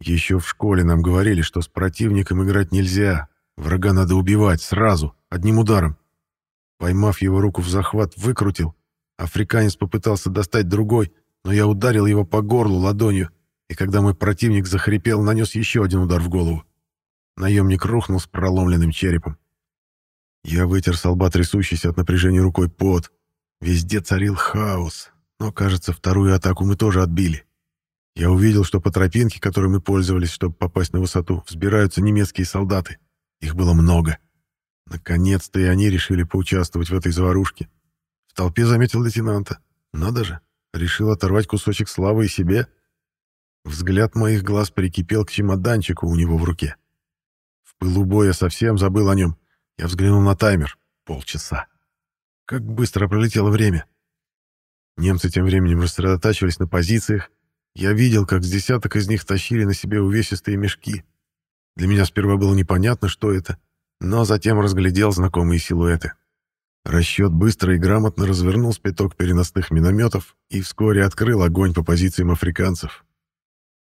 Еще в школе нам говорили, что с противником играть нельзя. Врага надо убивать сразу, одним ударом. Поймав его руку в захват, выкрутил. Африканец попытался достать другой, но я ударил его по горлу ладонью, и когда мой противник захрипел, нанес еще один удар в голову. Наемник рухнул с проломленным черепом. Я вытер с лба трясущийся от напряжения рукой пот. Везде царил хаос, но, кажется, вторую атаку мы тоже отбили. Я увидел, что по тропинке, которой мы пользовались, чтобы попасть на высоту, взбираются немецкие солдаты. Их было много. Наконец-то и они решили поучаствовать в этой заварушке. В толпе заметил лейтенанта. Надо же, решил оторвать кусочек славы и себе. Взгляд моих глаз прикипел к чемоданчику у него в руке. Пылу боя совсем забыл о нем. Я взглянул на таймер. Полчаса. Как быстро пролетело время. Немцы тем временем рассредотачивались на позициях, я видел, как с десяток из них тащили на себе увесистые мешки. Для меня сперва было непонятно, что это, но затем разглядел знакомые силуэты. Расчет быстро и грамотно развернул спиток переносных минометов и вскоре открыл огонь по позициям африканцев.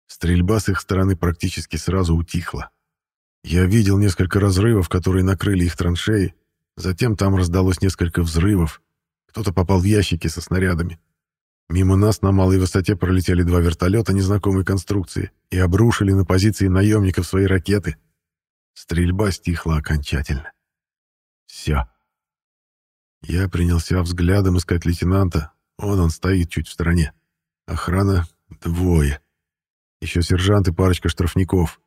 Стрельба с их стороны практически сразу утихла. Я видел несколько разрывов, которые накрыли их траншеи, затем там раздалось несколько взрывов, кто-то попал в ящики со снарядами. Мимо нас на малой высоте пролетели два вертолета незнакомой конструкции и обрушили на позиции наемников свои ракеты. Стрельба стихла окончательно. Все. Я принялся взглядом искать лейтенанта. Он, он стоит чуть в стороне. Охрана — двое. Еще сержант и парочка штрафников.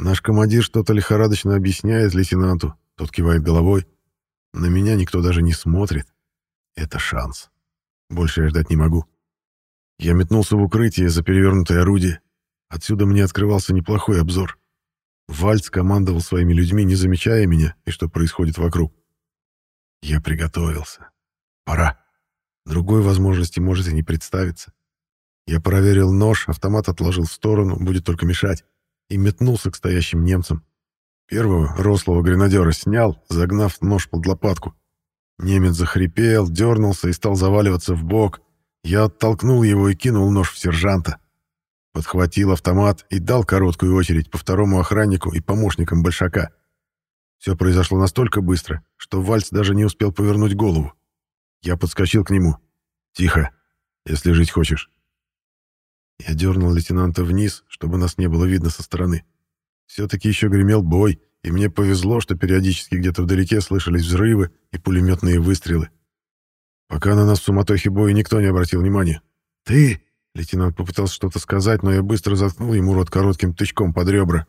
Наш командир что-то лихорадочно объясняет лейтенанту. Тот кивает головой. На меня никто даже не смотрит. Это шанс. Больше я ждать не могу. Я метнулся в укрытие за перевернутое орудие. Отсюда мне открывался неплохой обзор. Вальц командовал своими людьми, не замечая меня и что происходит вокруг. Я приготовился. Пора. Другой возможности может и не представиться. Я проверил нож, автомат отложил в сторону, будет только мешать, и метнулся к стоящим немцам. Первого, рослого гренадера, снял, загнав нож под лопатку. Немец захрипел, дернулся и стал заваливаться в бок. Я оттолкнул его и кинул нож в сержанта. Подхватил автомат и дал короткую очередь по второму охраннику и помощникам большака. Все произошло настолько быстро, что Вальц даже не успел повернуть голову. Я подскочил к нему. «Тихо, если жить хочешь». Я дернул лейтенанта вниз, чтобы нас не было видно со стороны. Все-таки еще гремел бой, и мне повезло, что периодически где-то вдалеке слышались взрывы и пулеметные выстрелы. Пока на нас в суматохе боя никто не обратил внимания. «Ты!» — лейтенант попытался что-то сказать, но я быстро заткнул ему рот коротким тычком под ребра.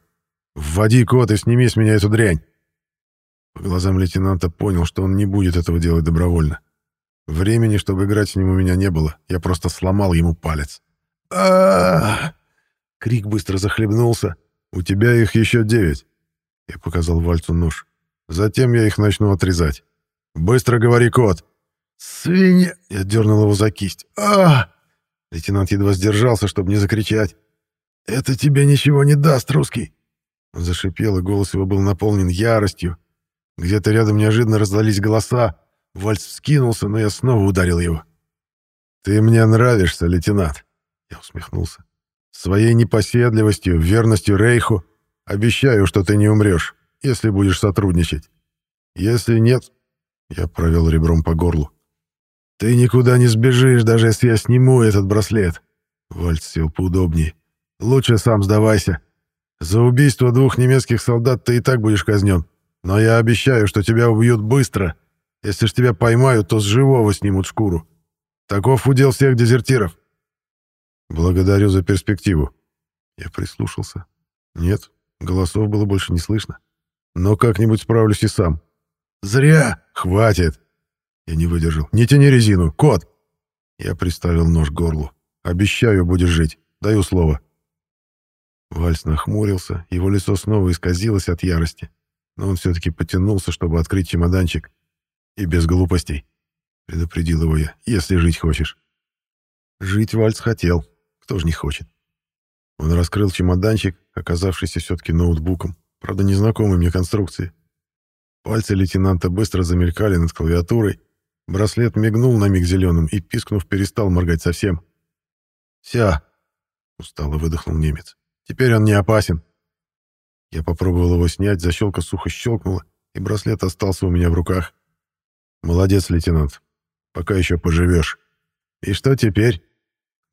«Вводи код и сними с меня эту дрянь!» По глазам лейтенанта понял, что он не будет этого делать добровольно. Времени, чтобы играть с ним, у меня не было. Я просто сломал ему палец. А Крик быстро захлебнулся. «У тебя их еще девять!» Я показал Вальцу нож. Затем я их начну отрезать. Быстро говори код. Свинья! Я дернул его за кисть. А! Лейтенант едва сдержался, чтобы не закричать. Это тебе ничего не даст, русский. Он зашипел, и голос его был наполнен яростью. Где-то рядом неожиданно раздались голоса. Вальц вскинулся, но я снова ударил его. «Ты мне нравишься, лейтенант», — я усмехнулся. «Своей непоседливостью, верностью Рейху Обещаю, что ты не умрешь, если будешь сотрудничать. Если нет, я провел ребром по горлу. Ты никуда не сбежишь, даже если я сниму этот браслет. Вальц сел поудобнее. Лучше сам сдавайся. За убийство двух немецких солдат ты и так будешь казнен. Но я обещаю, что тебя убьют быстро. Если ж тебя поймают, то с живого снимут шкуру. Таков удел всех дезертиров. Благодарю за перспективу. Я прислушался. Нет, Голосов было больше не слышно. Но как-нибудь справлюсь и сам. «Зря! Хватит!» Я не выдержал. «Не тяни резину! Кот!» Я приставил нож к горлу. «Обещаю, будешь жить. Даю слово». Вальс нахмурился, его лицо снова исказилось от ярости. Но он все-таки потянулся, чтобы открыть чемоданчик. «И без глупостей», — предупредил его я, — «если жить хочешь». Жить Вальц хотел. Кто же не хочет? Он раскрыл чемоданчик, оказавшийся все-таки ноутбуком, правда, незнакомой мне конструкции. Пальцы лейтенанта быстро замелькали над клавиатурой, браслет мигнул на миг зеленым и, пискнув, перестал моргать совсем. «Вся!» — устало выдохнул немец. «Теперь он не опасен». Я попробовал его снять, защелка сухо щелкнула, и браслет остался у меня в руках. «Молодец, лейтенант. Пока еще поживешь». «И что теперь?»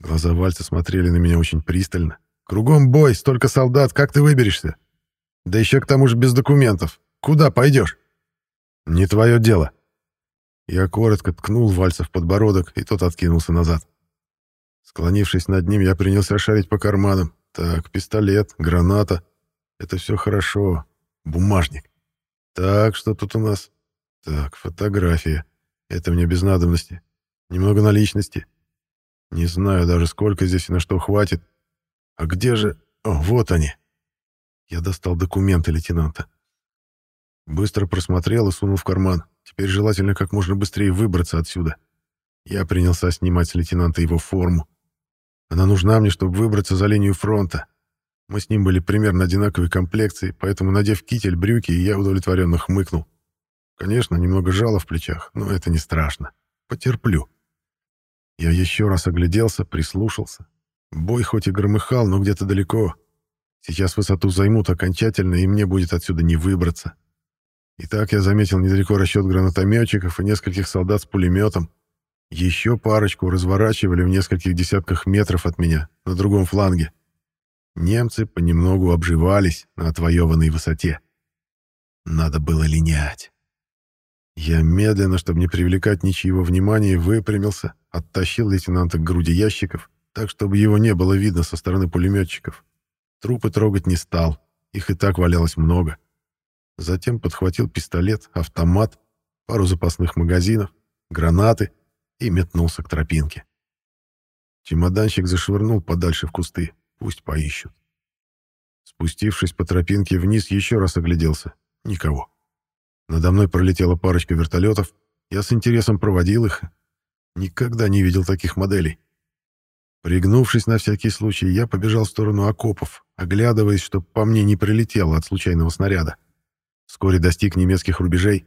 Глаза Вальца смотрели на меня очень пристально. Кругом бой, столько солдат, как ты выберешься? Да еще к тому же без документов. Куда пойдешь? Не твое дело. Я коротко ткнул Вальца в подбородок, и тот откинулся назад. Склонившись над ним, я принялся шарить по карманам. Так, пистолет, граната. Это все хорошо. Бумажник. Так, что тут у нас? Так, фотография. Это мне без надобности. Немного наличности. Не знаю даже, сколько здесь и на что хватит. А где же... О, вот они. Я достал документы лейтенанта. Быстро просмотрел и сунул в карман. Теперь желательно как можно быстрее выбраться отсюда. Я принялся снимать с лейтенанта его форму. Она нужна мне, чтобы выбраться за линию фронта. Мы с ним были примерно одинаковой комплекции, поэтому, надев китель, брюки, я удовлетворенно хмыкнул. Конечно, немного жало в плечах, но это не страшно. Потерплю. Я еще раз огляделся, прислушался. Бой хоть и громыхал, но где-то далеко. Сейчас высоту займут окончательно, и мне будет отсюда не выбраться. И так я заметил недалеко расчет гранатометчиков и нескольких солдат с пулеметом. Еще парочку разворачивали в нескольких десятках метров от меня, на другом фланге. Немцы понемногу обживались на отвоеванной высоте. Надо было линять. Я медленно, чтобы не привлекать ничьего внимания, выпрямился, оттащил лейтенанта к груди ящиков, так, чтобы его не было видно со стороны пулеметчиков. Трупы трогать не стал, их и так валялось много. Затем подхватил пистолет, автомат, пару запасных магазинов, гранаты и метнулся к тропинке. Чемоданщик зашвырнул подальше в кусты, пусть поищут. Спустившись по тропинке вниз, еще раз огляделся. Никого. Надо мной пролетела парочка вертолетов. Я с интересом проводил их. Никогда не видел таких моделей. Пригнувшись на всякий случай, я побежал в сторону окопов, оглядываясь, чтобы по мне не прилетело от случайного снаряда. Вскоре достиг немецких рубежей.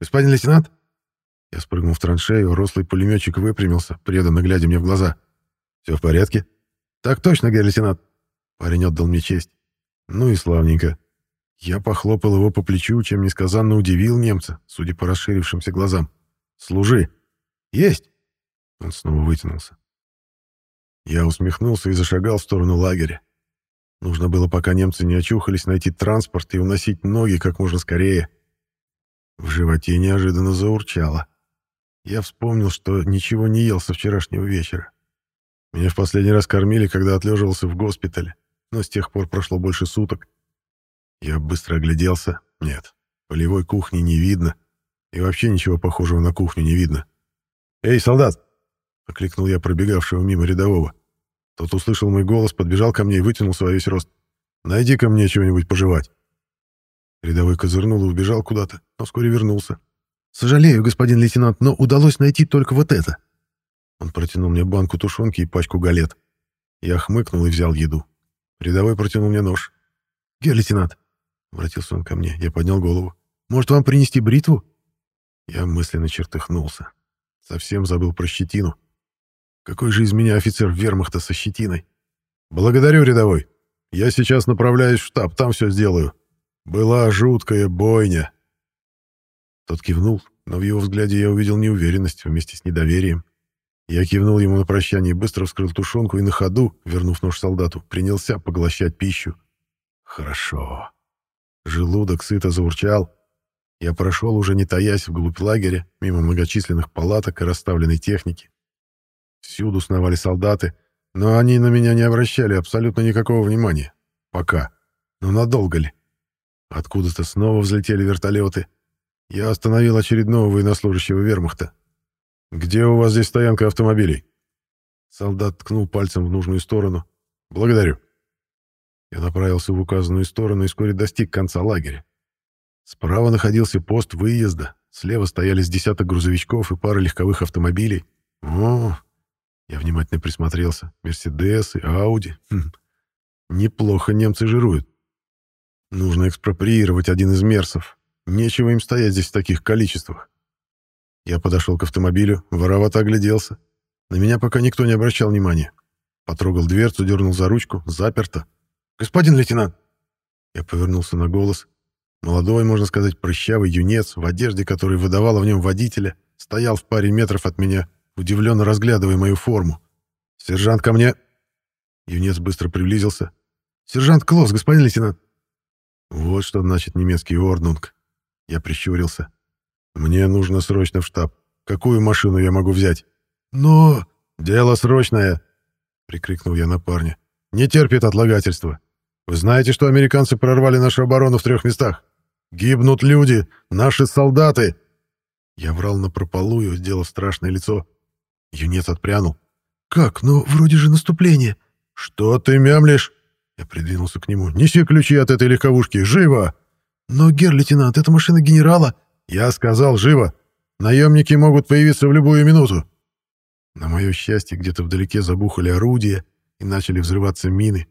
«Господин лейтенант?» Я спрыгнул в траншею, рослый пулеметчик выпрямился, преданно глядя мне в глаза. «Все в порядке?» «Так точно, герр лейтенант!» Парень отдал мне честь. «Ну и славненько. Я похлопал его по плечу, чем несказанно удивил немца, судя по расширившимся глазам. «Служи!» «Есть!» Он снова вытянулся. Я усмехнулся и зашагал в сторону лагеря. Нужно было, пока немцы не очухались, найти транспорт и уносить ноги как можно скорее. В животе неожиданно заурчало. Я вспомнил, что ничего не ел со вчерашнего вечера. Меня в последний раз кормили, когда отлеживался в госпитале, но с тех пор прошло больше суток. Я быстро огляделся. Нет, полевой кухни не видно. И вообще ничего похожего на кухню не видно. «Эй, солдат!» — окликнул я пробегавшего мимо рядового. Тот услышал мой голос, подбежал ко мне и вытянул свой весь рост. «Найди ко мне чего-нибудь пожевать». Рядовой козырнул и убежал куда-то, но вскоре вернулся. «Сожалею, господин лейтенант, но удалось найти только вот это». Он протянул мне банку тушенки и пачку галет. Я хмыкнул и взял еду. Рядовой протянул мне нож. «Гер лейтенант, Обратился он ко мне. Я поднял голову. «Может, вам принести бритву?» Я мысленно чертыхнулся. Совсем забыл про щетину. Какой же из меня офицер вермахта со щетиной? «Благодарю, рядовой. Я сейчас направляюсь в штаб, там все сделаю. Была жуткая бойня». Тот кивнул, но в его взгляде я увидел неуверенность вместе с недоверием. Я кивнул ему на прощание, быстро вскрыл тушенку и на ходу, вернув нож солдату, принялся поглощать пищу. «Хорошо. Желудок сыто заурчал. Я прошел, уже не таясь, вглубь лагеря, мимо многочисленных палаток и расставленной техники. Всюду сновали солдаты, но они на меня не обращали абсолютно никакого внимания. Пока. Но надолго ли? Откуда-то снова взлетели вертолеты. Я остановил очередного военнослужащего вермахта. «Где у вас здесь стоянка автомобилей?» Солдат ткнул пальцем в нужную сторону. «Благодарю». Я направился в указанную сторону и вскоре достиг конца лагеря. Справа находился пост выезда, слева стояли с десяток грузовичков и пара легковых автомобилей. О, я внимательно присмотрелся. Мерседесы, Ауди. Хм. Неплохо немцы жируют. Нужно экспроприировать один из мерсов. Нечего им стоять здесь в таких количествах. Я подошел к автомобилю, воровато огляделся. На меня пока никто не обращал внимания. Потрогал дверцу, дернул за ручку, заперто. «Господин лейтенант!» Я повернулся на голос. Молодой, можно сказать, прыщавый юнец, в одежде, которая выдавала в нем водителя, стоял в паре метров от меня, удивленно разглядывая мою форму. «Сержант, ко мне!» Юнец быстро приблизился. «Сержант Клосс, господин лейтенант!» Вот что значит немецкий орднунг. Я прищурился. «Мне нужно срочно в штаб. Какую машину я могу взять?» «Но...» дело срочное!» — прикрикнул я на парня. «Не терпит отлагательства. Вы знаете, что американцы прорвали нашу оборону в трех местах? Гибнут люди, наши солдаты!» Я врал напропалую, сделав страшное лицо. Юнец отпрянул. «Как? Ну, вроде же наступление». «Что ты мямлишь?» Я придвинулся к нему. «Неси ключи от этой легковушки! Живо!» «Но, гер-лейтенант, это машина генерала!» «Я сказал, живо! Наемники могут появиться в любую минуту!» На мое счастье, где-то вдалеке забухали орудия и начали взрываться мины.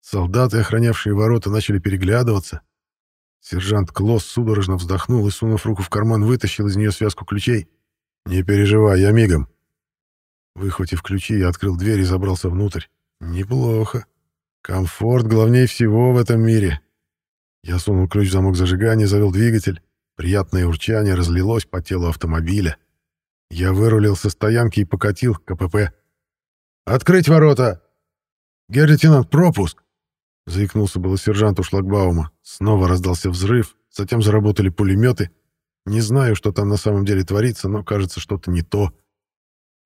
Солдаты, охранявшие ворота, начали переглядываться. Сержант Клосс судорожно вздохнул и, сунув руку в карман, вытащил из нее связку ключей. «Не переживай, я мигом». Выхватив ключи, я открыл дверь и забрался внутрь. «Неплохо. Комфорт главнее всего в этом мире». Я сунул ключ в замок зажигания, завел двигатель. Приятное урчание разлилось по телу автомобиля. Я вырулил со стоянки и покатил к КПП. «Открыть ворота!» «Гер-лейтенант, пропуск!» Заикнулся было сержант у шлагбаума. Снова раздался взрыв, затем заработали пулеметы. Не знаю, что там на самом деле творится, но кажется, что-то не то.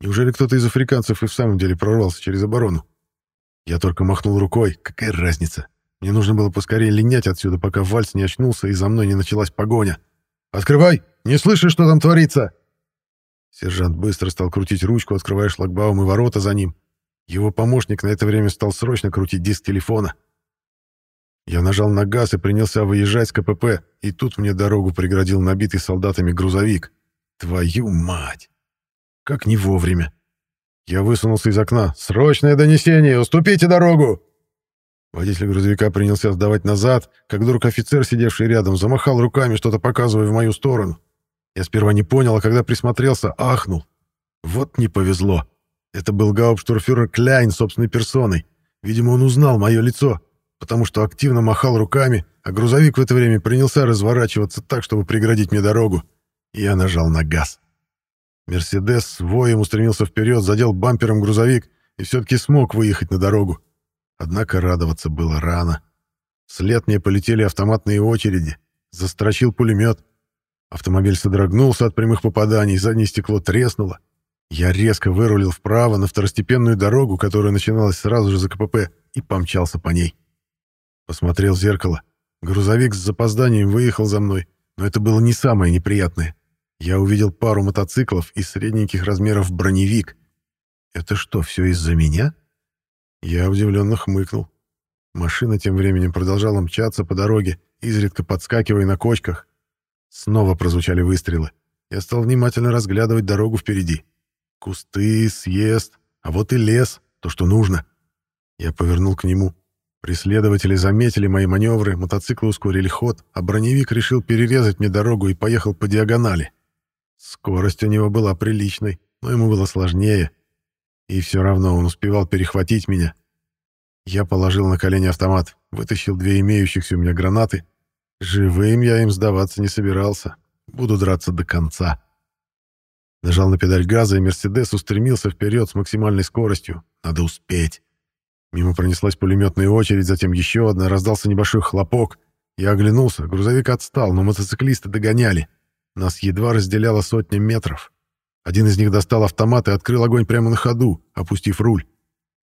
Неужели кто-то из африканцев и в самом деле прорвался через оборону? Я только махнул рукой. Какая разница? Мне нужно было поскорее линять отсюда, пока вальс не очнулся и за мной не началась погоня. «Открывай! Не слышишь, что там творится?» Сержант быстро стал крутить ручку, открывая шлагбаум и ворота за ним. Его помощник на это время стал срочно крутить диск телефона. Я нажал на газ и принялся выезжать с КПП, и тут мне дорогу преградил набитый солдатами грузовик. Твою мать! Как не вовремя. Я высунулся из окна. «Срочное донесение! Уступите дорогу!» Водитель грузовика принялся сдавать назад, как вдруг офицер, сидевший рядом, замахал руками, что-то показывая в мою сторону. Я сперва не понял, а когда присмотрелся, ахнул. Вот не повезло. Это был гауптштурфюрер Кляйн собственной персоной. Видимо, он узнал мое лицо потому что активно махал руками, а грузовик в это время принялся разворачиваться так, чтобы преградить мне дорогу. Я нажал на газ. «Мерседес» воем устремился вперед, задел бампером грузовик и все-таки смог выехать на дорогу. Однако радоваться было рано. Вслед мне полетели автоматные очереди. Застрочил пулемет. Автомобиль содрогнулся от прямых попаданий, заднее стекло треснуло. Я резко вырулил вправо на второстепенную дорогу, которая начиналась сразу же за КПП, и помчался по ней. Посмотрел в зеркало. Грузовик с запозданием выехал за мной, но это было не самое неприятное. Я увидел пару мотоциклов и средненьких размеров броневик. Это что, все из-за меня? Я удивленно хмыкнул. Машина тем временем продолжала мчаться по дороге, изредка подскакивая на кочках. Снова прозвучали выстрелы. Я стал внимательно разглядывать дорогу впереди. Кусты, съезд, а вот и лес, то, что нужно. Я повернул к нему. Преследователи заметили мои маневры, мотоциклы ускорили ход, а броневик решил перерезать мне дорогу и поехал по диагонали. Скорость у него была приличной, но ему было сложнее. И все равно он успевал перехватить меня. Я положил на колени автомат, вытащил две имеющихся у меня гранаты. Живым я им сдаваться не собирался. Буду драться до конца. Нажал на педаль газа, и «Мерседес» устремился вперед с максимальной скоростью. Надо успеть. Мимо пронеслась пулеметная очередь, затем еще одна, раздался небольшой хлопок. Я оглянулся, грузовик отстал, но мотоциклисты догоняли. Нас едва разделяло сотня метров. Один из них достал автомат и открыл огонь прямо на ходу, опустив руль.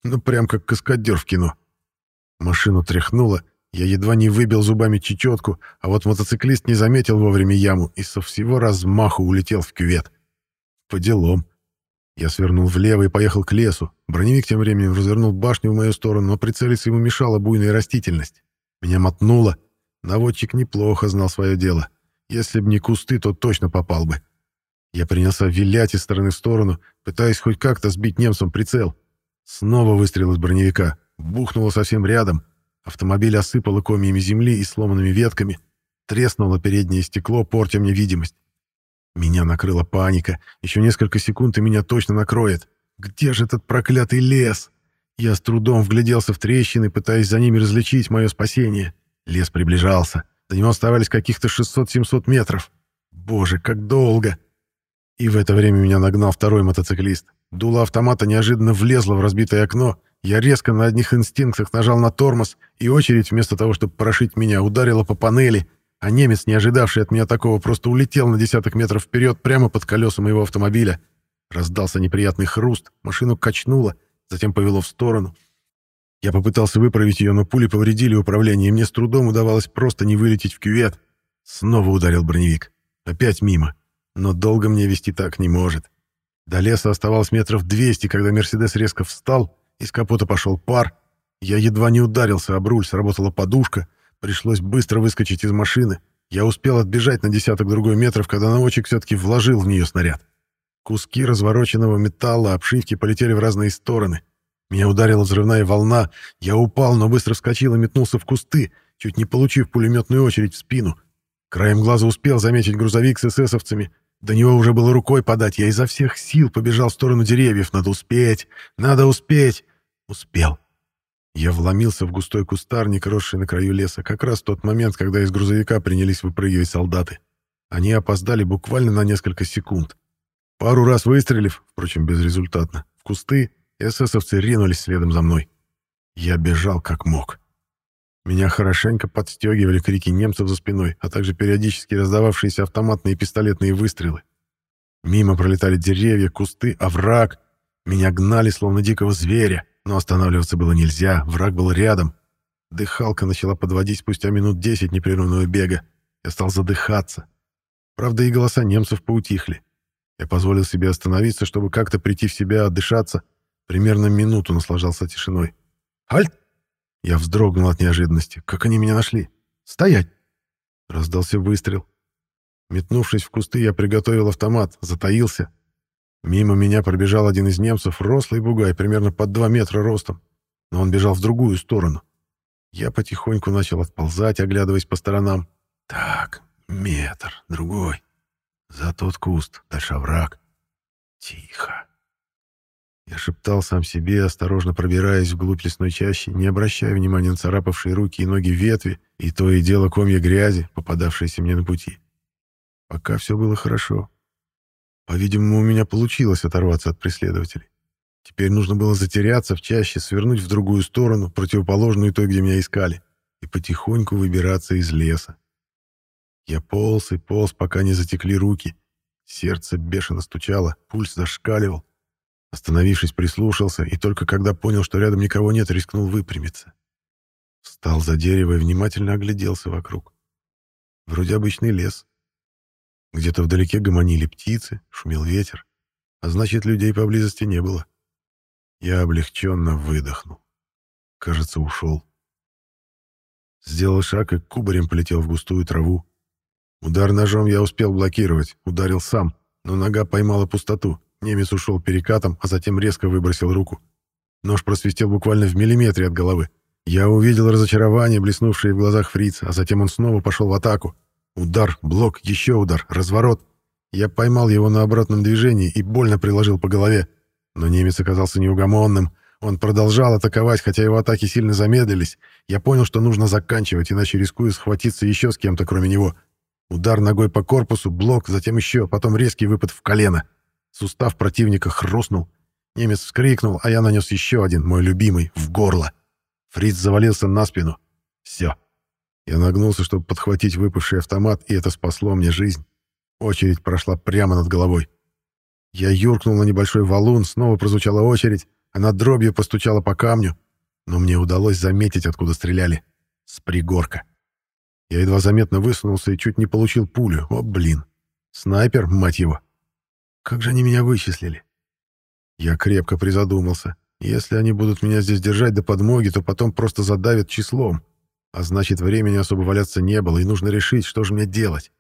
Ну, прям как каскадер в кино. Машину тряхнуло, я едва не выбил зубами чечетку, а вот мотоциклист не заметил вовремя яму и со всего размаху улетел в кювет. По делам. Я свернул влево и поехал к лесу. Броневик тем временем развернул башню в мою сторону, но прицелиться ему мешала буйная растительность. Меня мотнуло. Наводчик неплохо знал свое дело. Если б не кусты, то точно попал бы. Я принялся вилять из стороны в сторону, пытаясь хоть как-то сбить немцам прицел. Снова выстрел из броневика. Бухнуло совсем рядом. Автомобиль осыпало комьями земли и сломанными ветками. Треснуло переднее стекло, портя мне видимость. Меня накрыла паника. Еще несколько секунд, и меня точно накроет. Где же этот проклятый лес? Я с трудом вгляделся в трещины, пытаясь за ними различить мое спасение. Лес приближался. До него оставались каких-то 600-700 метров. Боже, как долго! И в это время меня нагнал второй мотоциклист. Дуло автомата неожиданно влезло в разбитое окно. Я резко на одних инстинктах нажал на тормоз, и очередь, вместо того, чтобы прошить меня, ударила по панели, а немец, не ожидавший от меня такого, просто улетел на десяток метров вперед прямо под колеса моего автомобиля. Раздался неприятный хруст, машину качнуло, затем повело в сторону. Я попытался выправить ее, но пули повредили управление, и мне с трудом удавалось просто не вылететь в кювет. Снова ударил броневик. Опять мимо. Но долго мне вести так не может. До леса оставалось метров 200, когда «Мерседес» резко встал, из капота пошел пар. Я едва не ударился об руль, сработала подушка. Пришлось быстро выскочить из машины. Я успел отбежать на десяток другой метров, когда наводчик все-таки вложил в нее снаряд. Куски развороченного металла, обшивки полетели в разные стороны. Меня ударила взрывная волна. Я упал, но быстро вскочил и метнулся в кусты, чуть не получив пулеметную очередь в спину. Краем глаза успел заметить грузовик с эсэсовцами. До него уже было рукой подать. Я изо всех сил побежал в сторону деревьев. Надо успеть! Надо успеть! Успел. Я вломился в густой кустарник, росший на краю леса, как раз в тот момент, когда из грузовика принялись выпрыгивать солдаты. Они опоздали буквально на несколько секунд. Пару раз выстрелив, впрочем, безрезультатно, в кусты, эсэсовцы ринулись следом за мной. Я бежал как мог. Меня хорошенько подстегивали крики немцев за спиной, а также периодически раздававшиеся автоматные и пистолетные выстрелы. Мимо пролетали деревья, кусты, овраг. Меня гнали, словно дикого зверя, но останавливаться было нельзя, враг был рядом. Дыхалка начала подводить спустя минут десять непрерывного бега. Я стал задыхаться. Правда, и голоса немцев поутихли. Я позволил себе остановиться, чтобы как-то прийти в себя, отдышаться. Примерно минуту наслаждался тишиной. «Альт!» Я вздрогнул от неожиданности. «Как они меня нашли?» «Стоять!» Раздался выстрел. Метнувшись в кусты, я приготовил автомат, затаился. Мимо меня пробежал один из немцев, рослый бугай, примерно под два метра ростом. Но он бежал в другую сторону. Я потихоньку начал отползать, оглядываясь по сторонам. Так, метр, другой. За тот куст, дальше овраг. Тихо. Я шептал сам себе, осторожно пробираясь вглубь лесной чащи, не обращая внимания на царапавшие руки и ноги ветви и то и дело комья грязи, попадавшиеся мне на пути. Пока все было хорошо. По-видимому, у меня получилось оторваться от преследователей. Теперь нужно было затеряться в чаще, свернуть в другую сторону, противоположную той, где меня искали, и потихоньку выбираться из леса. Я полз и полз, пока не затекли руки. Сердце бешено стучало, пульс зашкаливал. Остановившись, прислушался, и только когда понял, что рядом никого нет, рискнул выпрямиться. Встал за дерево и внимательно огляделся вокруг. Вроде обычный лес. Где-то вдалеке гомонили птицы, шумел ветер, а значит, людей поблизости не было. Я облегченно выдохнул. Кажется, ушел. Сделал шаг и кубарем полетел в густую траву. Удар ножом я успел блокировать, ударил сам, но нога поймала пустоту. Немец ушел перекатом, а затем резко выбросил руку. Нож просвистел буквально в миллиметре от головы. Я увидел разочарование, блеснувшее в глазах фрица, а затем он снова пошел в атаку. Удар, блок, еще удар, разворот. Я поймал его на обратном движении и больно приложил по голове. Но немец оказался неугомонным. Он продолжал атаковать, хотя его атаки сильно замедлились. Я понял, что нужно заканчивать, иначе рискую схватиться еще с кем-то, кроме него. Удар ногой по корпусу, блок, затем еще, потом резкий выпад в колено. Сустав противника хрустнул. Немец вскрикнул, а я нанес еще один, мой любимый, в горло. Фриц завалился на спину. Все. Я нагнулся, чтобы подхватить выпавший автомат, и это спасло мне жизнь. Очередь прошла прямо над головой. Я юркнул на небольшой валун, снова прозвучала очередь, она дробью постучала по камню, но мне удалось заметить, откуда стреляли. С пригорка. Я едва заметно высунулся и чуть не получил пулю. О, блин. Снайпер, мать его. Как же они меня вычислили? Я крепко призадумался. Если они будут меня здесь держать до подмоги, то потом просто задавят числом. А значит, времени особо валяться не было, и нужно решить, что же мне делать.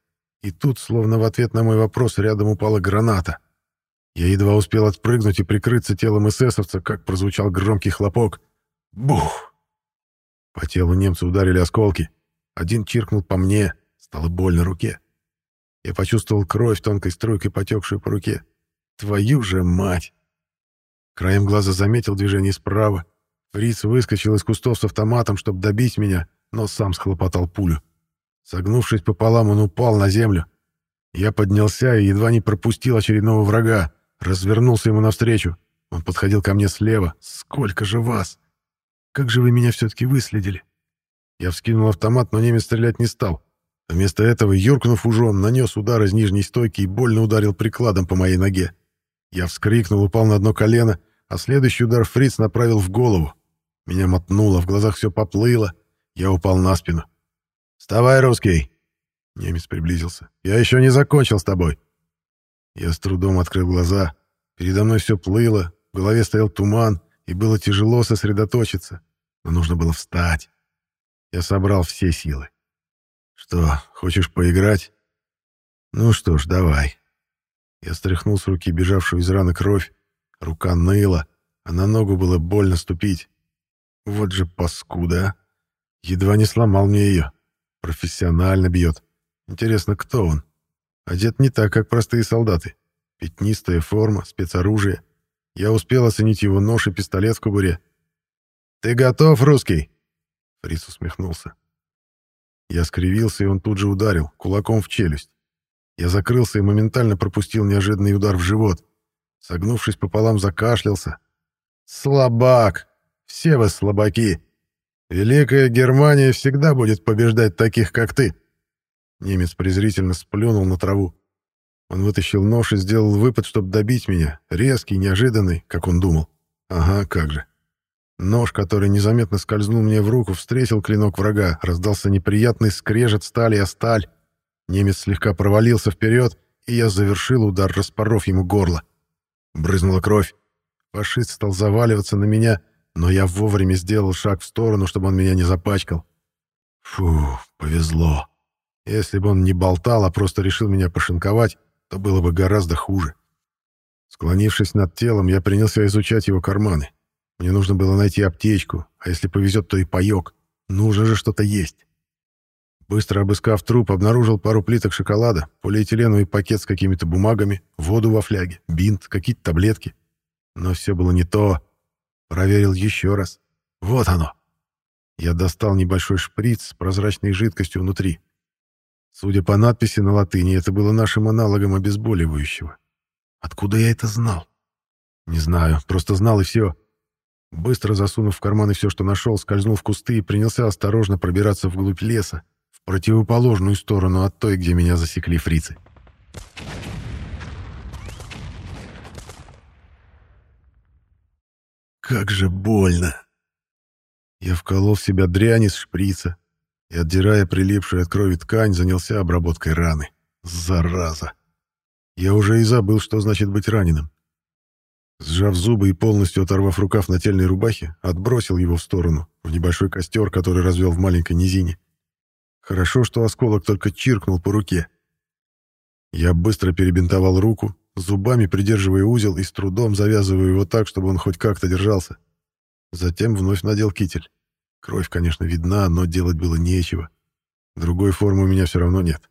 И тут, словно в ответ на мой вопрос, рядом упала граната. Я едва успел отпрыгнуть и прикрыться телом эсэсовца, как прозвучал громкий хлопок. Бух! По телу немца ударили осколки. Один чиркнул по мне, стало больно руке. Я почувствовал кровь тонкой струйкой, потекшую по руке. Твою же мать! Краем глаза заметил движение справа. Фриц выскочил из кустов с автоматом, чтобы добить меня, но сам схлопотал пулю. Согнувшись пополам, он упал на землю. Я поднялся и едва не пропустил очередного врага. Развернулся ему навстречу. Он подходил ко мне слева. «Сколько же вас! Как же вы меня все-таки выследили?» Я вскинул автомат, но немец стрелять не стал. Вместо этого, юркнув ужом, нанес удар из нижней стойки и больно ударил прикладом по моей ноге. Я вскрикнул, упал на одно колено, а следующий удар фриц направил в голову. Меня мотнуло, в глазах все поплыло. Я упал на спину. «Вставай, русский!» Немец приблизился. «Я еще не закончил с тобой!» Я с трудом открыл глаза. Передо мной все плыло, в голове стоял туман, и было тяжело сосредоточиться. Но нужно было встать. Я собрал все силы. «Что, хочешь поиграть?» «Ну что ж, давай». Я стряхнул с руки бежавшую из раны кровь. Рука ныла, а на ногу было больно ступить. Вот же паскуда, а. Едва не сломал мне ее. Профессионально бьет. Интересно, кто он? Одет не так, как простые солдаты. Пятнистая форма, спецоружие. Я успел оценить его нож и пистолет в кобуре. «Ты готов, русский?» Фриц усмехнулся. Я скривился, и он тут же ударил, кулаком в челюсть. Я закрылся и моментально пропустил неожиданный удар в живот. Согнувшись пополам, закашлялся. «Слабак! Все вы слабаки! Великая Германия всегда будет побеждать таких, как ты!» Немец презрительно сплюнул на траву. Он вытащил нож и сделал выпад, чтобы добить меня. Резкий, неожиданный, как он думал. Ага, как же. Нож, который незаметно скользнул мне в руку, встретил клинок врага. Раздался неприятный скрежет стали о сталь. Немец слегка провалился вперед, и я завершил удар, распоров ему горло. Брызнула кровь. Фашист стал заваливаться на меня, но я вовремя сделал шаг в сторону, чтобы он меня не запачкал. Фу, повезло. Если бы он не болтал, а просто решил меня пошинковать, то было бы гораздо хуже. Склонившись над телом, я принялся изучать его карманы. Мне нужно было найти аптечку, а если повезет, то и паёк. Нужно же что-то есть. Быстро обыскав труп, обнаружил пару плиток шоколада, полиэтиленовый пакет с какими-то бумагами, воду во фляге, бинт, какие-то таблетки. Но все было не то. Проверил еще раз. Вот оно. Я достал небольшой шприц с прозрачной жидкостью внутри. Судя по надписи на латыни, это было нашим аналогом обезболивающего. Откуда я это знал? Не знаю, просто знал и все. Быстро засунув в карманы все, что нашел, скользнул в кусты и принялся осторожно пробираться вглубь леса, в противоположную сторону от той, где меня засекли фрицы. Как же больно! Я вколол в себя дрянь из шприца и, отдирая прилипшую от крови ткань, занялся обработкой раны. Зараза! Я уже и забыл, что значит быть раненым. Сжав зубы и полностью оторвав рукав нательной рубахи, отбросил его в сторону, в небольшой костер, который развел в маленькой низине. Хорошо, что осколок только чиркнул по руке. Я быстро перебинтовал руку, зубами придерживая узел и с трудом завязывая его так, чтобы он хоть как-то держался. Затем вновь надел китель. Кровь, конечно, видна, но делать было нечего. Другой формы у меня все равно нет.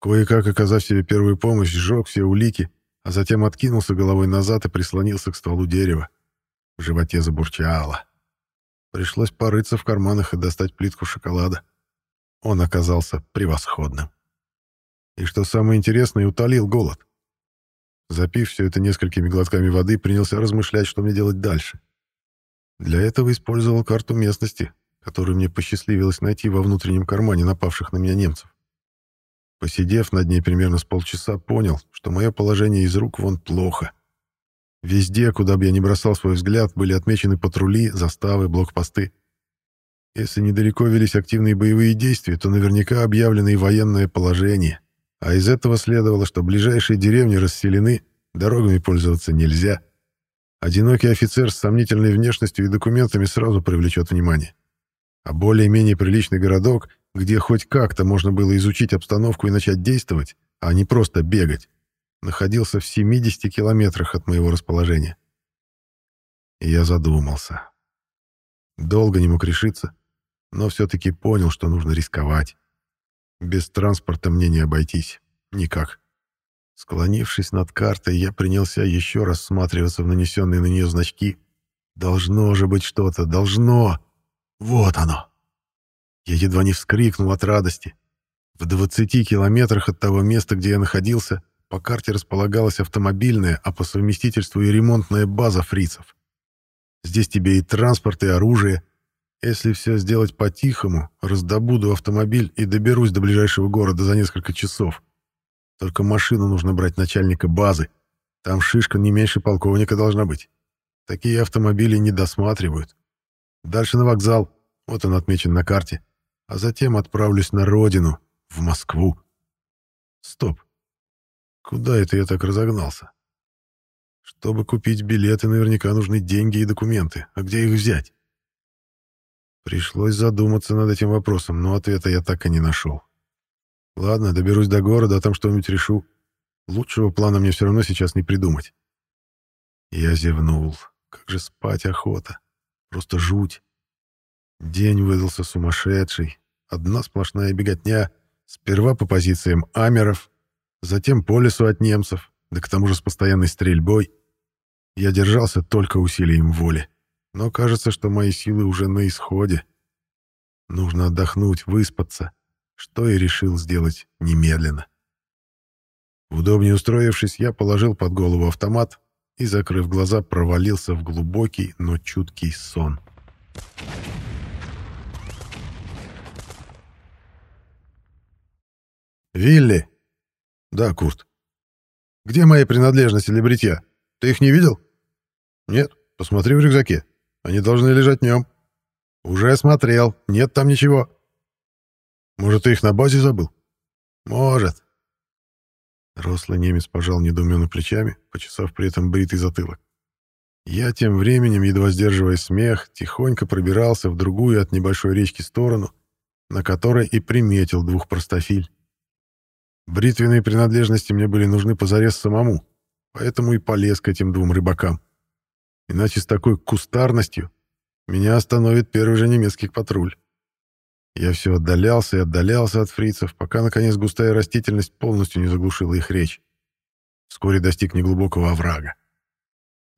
Кое-как, оказав себе первую помощь, сжег все улики, а затем откинулся головой назад и прислонился к стволу дерева. В животе забурчало. Пришлось порыться в карманах и достать плитку шоколада. Он оказался превосходным. И что самое интересное, утолил голод. Запив все это несколькими глотками воды, принялся размышлять, что мне делать дальше. Для этого использовал карту местности, которую мне посчастливилось найти во внутреннем кармане напавших на меня немцев. Посидев над ней примерно с полчаса, понял, что мое положение из рук вон плохо. Везде, куда бы я ни бросал свой взгляд, были отмечены патрули, заставы, блокпосты. Если недалеко велись активные боевые действия, то наверняка объявлено и военное положение. А из этого следовало, что ближайшие деревни расселены, дорогами пользоваться нельзя. Одинокий офицер с сомнительной внешностью и документами сразу привлечет внимание. А более-менее приличный городок — где хоть как-то можно было изучить обстановку и начать действовать, а не просто бегать, находился в 70 километрах от моего расположения. И я задумался. Долго не мог решиться, но все-таки понял, что нужно рисковать. Без транспорта мне не обойтись. Никак. Склонившись над картой, я принялся еще раз всматриваться в нанесенные на нее значки. Должно же быть что-то, должно! Вот оно! Я едва не вскрикнул от радости. В 20 километрах от того места, где я находился, по карте располагалась автомобильная, а по совместительству и ремонтная база фрицев. Здесь тебе и транспорт, и оружие. Если все сделать по-тихому, раздобуду автомобиль и доберусь до ближайшего города за несколько часов. Только машину нужно брать начальника базы. Там шишка не меньше полковника должна быть. Такие автомобили не досматривают. Дальше на вокзал, вот он отмечен на карте, а затем отправлюсь на родину, в Москву. Стоп. Куда это я так разогнался? Чтобы купить билеты, наверняка нужны деньги и документы. А где их взять? Пришлось задуматься над этим вопросом, но ответа я так и не нашел. Ладно, доберусь до города, а там что-нибудь решу. Лучшего плана мне все равно сейчас не придумать. Я зевнул. Как же спать охота. Просто жуть. День выдался сумасшедший. Одна сплошная беготня. Сперва по позициям амеров, затем по лесу от немцев, да к тому же с постоянной стрельбой. Я держался только усилием воли. Но кажется, что мои силы уже на исходе. Нужно отдохнуть, выспаться, что и решил сделать немедленно. Удобнее устроившись, я положил под голову автомат и, закрыв глаза, провалился в глубокий, но чуткий сон. «Вилли!» «Да, Курт. Где мои принадлежности для бритья? Ты их не видел?» «Нет, посмотри в рюкзаке. Они должны лежать днем». «Уже смотрел. Нет там ничего». «Может, ты их на базе забыл?» «Может». Рослый немец пожал недоуменно плечами, почесав при этом бритый затылок. Я тем временем, едва сдерживая смех, тихонько пробирался в другую от небольшой речки сторону, на которой и приметил двух простофиль. Бритвенные принадлежности мне были нужны позарез самому, поэтому и полез к этим двум рыбакам. Иначе с такой кустарностью меня остановит первый же немецкий патруль. Я все отдалялся и отдалялся от фрицев, пока, наконец, густая растительность полностью не заглушила их речь. Вскоре достиг неглубокого оврага.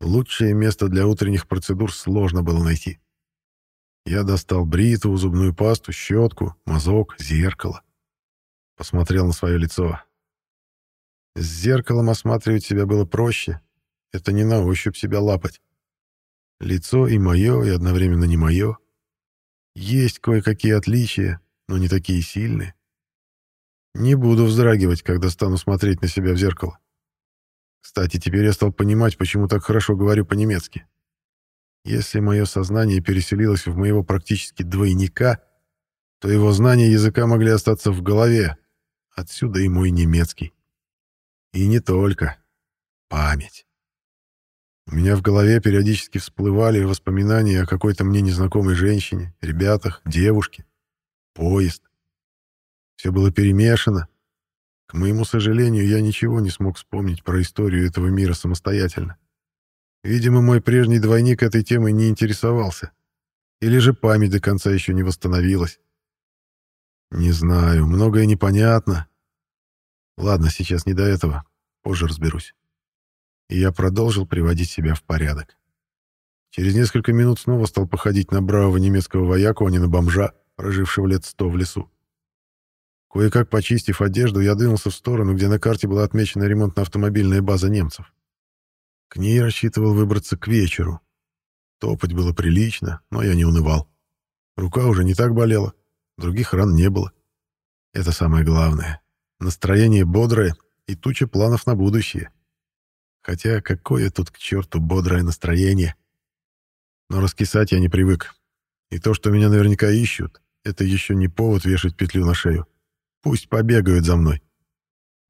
Лучшее место для утренних процедур сложно было найти. Я достал бритву, зубную пасту, щетку, мазок, зеркало. Посмотрел на свое лицо. С зеркалом осматривать себя было проще. Это не на ощупь себя лапать. Лицо и мое, и одновременно не мое. Есть кое-какие отличия, но не такие сильные. Не буду вздрагивать, когда стану смотреть на себя в зеркало. Кстати, теперь я стал понимать, почему так хорошо говорю по-немецки. Если мое сознание переселилось в моего практически двойника, то его знания языка могли остаться в голове, Отсюда и мой немецкий. И не только. Память. У меня в голове периодически всплывали воспоминания о какой-то мне незнакомой женщине, ребятах, девушке. Поезд. Все было перемешано. К моему сожалению, я ничего не смог вспомнить про историю этого мира самостоятельно. Видимо, мой прежний двойник этой темой не интересовался. Или же память до конца еще не восстановилась. Не знаю, многое непонятно. Ладно, сейчас не до этого, позже разберусь. И я продолжил приводить себя в порядок. Через несколько минут снова стал походить на бравого немецкого вояку, а не на бомжа, прожившего лет сто в лесу. Кое-как почистив одежду, я двинулся в сторону, где на карте была отмечена ремонтно-автомобильная база немцев. К ней рассчитывал выбраться к вечеру. Топать было прилично, но я не унывал. Рука уже не так болела, Других ран не было. Это самое главное. Настроение бодрое и туча планов на будущее. Хотя какое тут к черту бодрое настроение. Но раскисать я не привык. И то, что меня наверняка ищут, это еще не повод вешать петлю на шею. Пусть побегают за мной.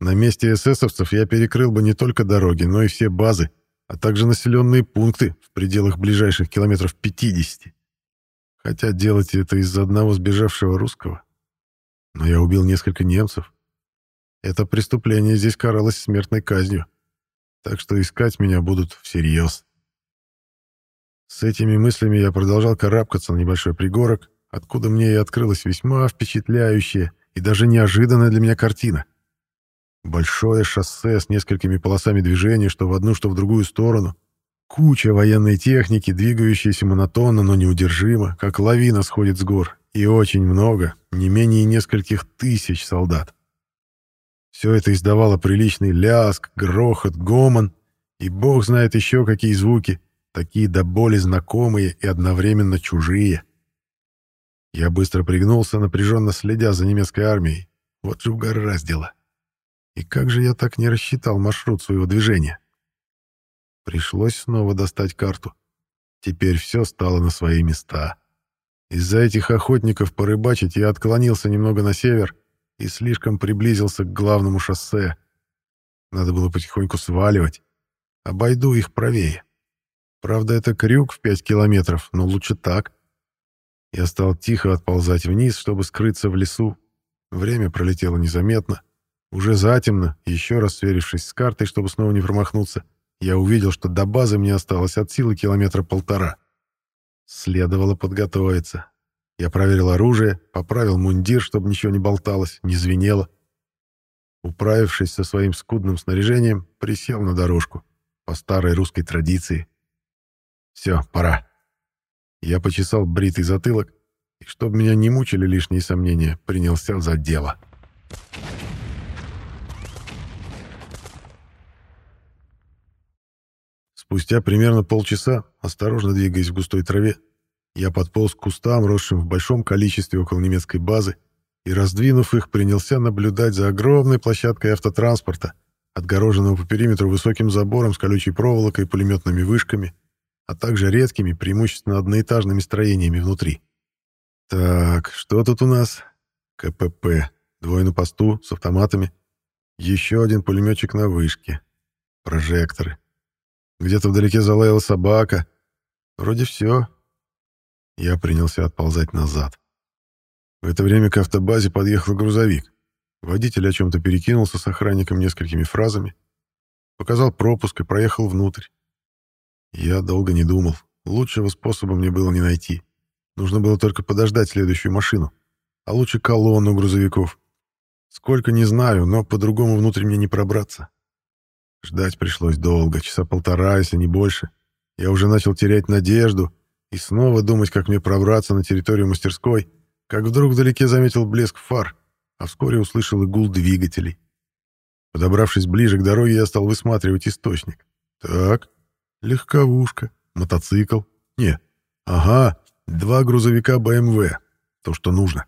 На месте эсэсовцев я перекрыл бы не только дороги, но и все базы, а также населенные пункты в пределах ближайших километров 50. Хотя делать это из-за одного сбежавшего русского. Но я убил несколько немцев. Это преступление здесь каралось смертной казнью. Так что искать меня будут всерьез. С этими мыслями я продолжал карабкаться на небольшой пригорок, откуда мне и открылась весьма впечатляющая и даже неожиданная для меня картина. Большое шоссе с несколькими полосами движения, что в одну, что в другую сторону, Куча военной техники, двигающейся монотонно, но неудержимо, как лавина сходит с гор, и очень много, не менее нескольких тысяч солдат. Все это издавало приличный ляск, грохот, гомон, и бог знает еще какие звуки, такие до боли знакомые и одновременно чужие. Я быстро пригнулся, напряженно следя за немецкой армией. Вот же угораздило. И как же я так не рассчитал маршрут своего движения? Пришлось снова достать карту. Теперь все стало на свои места. Из-за этих охотников порыбачить я отклонился немного на север и слишком приблизился к главному шоссе. Надо было потихоньку сваливать. Обойду их правее. Правда, это крюк в пять километров, но лучше так. Я стал тихо отползать вниз, чтобы скрыться в лесу. Время пролетело незаметно. Уже затемно, еще раз сверившись с картой, чтобы снова не промахнуться, я увидел, что до базы мне осталось от силы километра полтора. Следовало подготовиться. Я проверил оружие, поправил мундир, чтобы ничего не болталось, не звенело. Управившись со своим скудным снаряжением, присел на дорожку, по старой русской традиции. Все, пора. Я почесал бритый затылок, и, чтобы меня не мучили лишние сомнения, принялся за дело. Спустя примерно полчаса, осторожно двигаясь в густой траве, я подполз к кустам, росшим в большом количестве около немецкой базы, и, раздвинув их, принялся наблюдать за огромной площадкой автотранспорта, отгороженного по периметру высоким забором с колючей проволокой и пулеметными вышками, а также редкими, преимущественно одноэтажными строениями внутри. Так, что тут у нас? КПП. Двое на посту, с автоматами. Еще один пулеметчик на вышке. Прожекторы. Где-то вдалеке залаяла собака. Вроде все. Я принялся отползать назад. В это время к автобазе подъехал грузовик. Водитель о чем-то перекинулся с охранником несколькими фразами, показал пропуск и проехал внутрь. Я долго не думал. Лучшего способа мне было не найти. Нужно было только подождать следующую машину. А лучше колонну грузовиков. Сколько, не знаю, но по-другому внутрь мне не пробраться. Ждать пришлось долго, часа полтора, если не больше. Я уже начал терять надежду и снова думать, как мне пробраться на территорию мастерской, как вдруг вдалеке заметил блеск фар, а вскоре услышал и гул двигателей. Подобравшись ближе к дороге, я стал высматривать источник. Так, легковушка, мотоцикл. Не, ага, два грузовика БМВ. То, что нужно.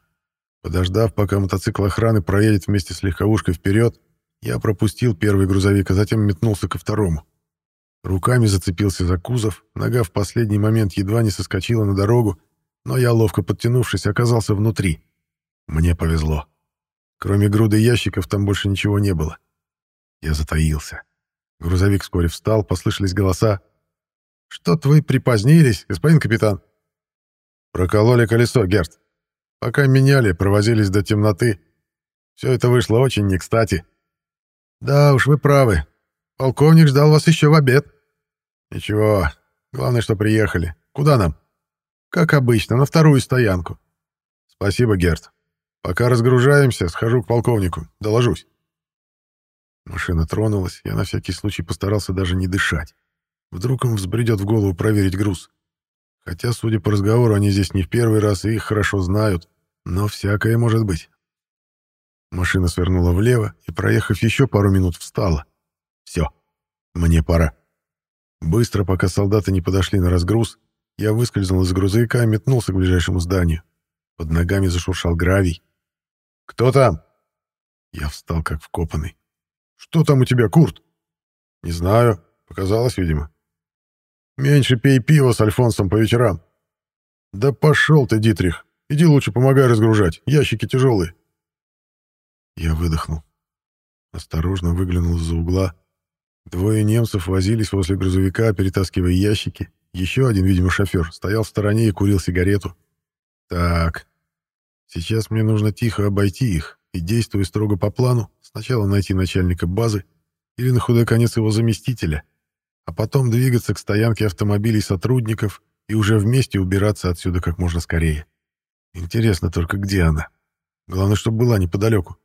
Подождав, пока мотоцикл охраны проедет вместе с легковушкой вперед, я пропустил первый грузовик, а затем метнулся ко второму. Руками зацепился за кузов, нога в последний момент едва не соскочила на дорогу, но я, ловко подтянувшись, оказался внутри. Мне повезло. Кроме груды ящиков там больше ничего не было. Я затаился. Грузовик вскоре встал, послышались голоса. «Что-то вы припозднились, господин капитан». «Прокололи колесо, Герт. Пока меняли, провозились до темноты. Все это вышло очень не кстати». «Да уж, вы правы. Полковник ждал вас еще в обед». «Ничего. Главное, что приехали. Куда нам?» «Как обычно, на вторую стоянку». «Спасибо, Герт. Пока разгружаемся, схожу к полковнику. Доложусь». Машина тронулась, я на всякий случай постарался даже не дышать. Вдруг им взбредет в голову проверить груз. Хотя, судя по разговору, они здесь не в первый раз и их хорошо знают, но всякое может быть. Машина свернула влево и, проехав еще пару минут, встала. Все, мне пора. Быстро, пока солдаты не подошли на разгруз, я выскользнул из грузовика и метнулся к ближайшему зданию. Под ногами зашуршал гравий. «Кто там?» Я встал как вкопанный. «Что там у тебя, Курт?» «Не знаю. Показалось, видимо». «Меньше пей пиво с Альфонсом по вечерам». «Да пошел ты, Дитрих. Иди лучше помогай разгружать. Ящики тяжелые». Я выдохнул. Осторожно выглянул из-за угла. Двое немцев возились возле грузовика, перетаскивая ящики. Еще один, видимо, шофер, стоял в стороне и курил сигарету. Так, сейчас мне нужно тихо обойти их и, действуя строго по плану, сначала найти начальника базы или на худой конец его заместителя, а потом двигаться к стоянке автомобилей сотрудников и уже вместе убираться отсюда как можно скорее. Интересно только, где она? Главное, чтобы была неподалеку.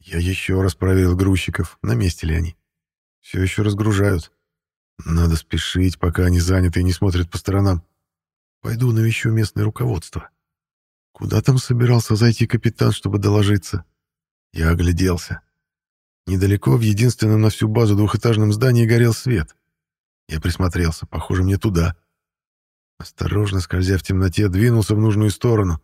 Я еще раз проверил грузчиков, на месте ли они. Все еще разгружают. Надо спешить, пока они заняты и не смотрят по сторонам. Пойду навещу местное руководство. Куда там собирался зайти капитан, чтобы доложиться? Я огляделся. Недалеко, в единственном на всю базу двухэтажном здании горел свет. Я присмотрелся, похоже, мне туда. Осторожно, скользя в темноте, двинулся в нужную сторону.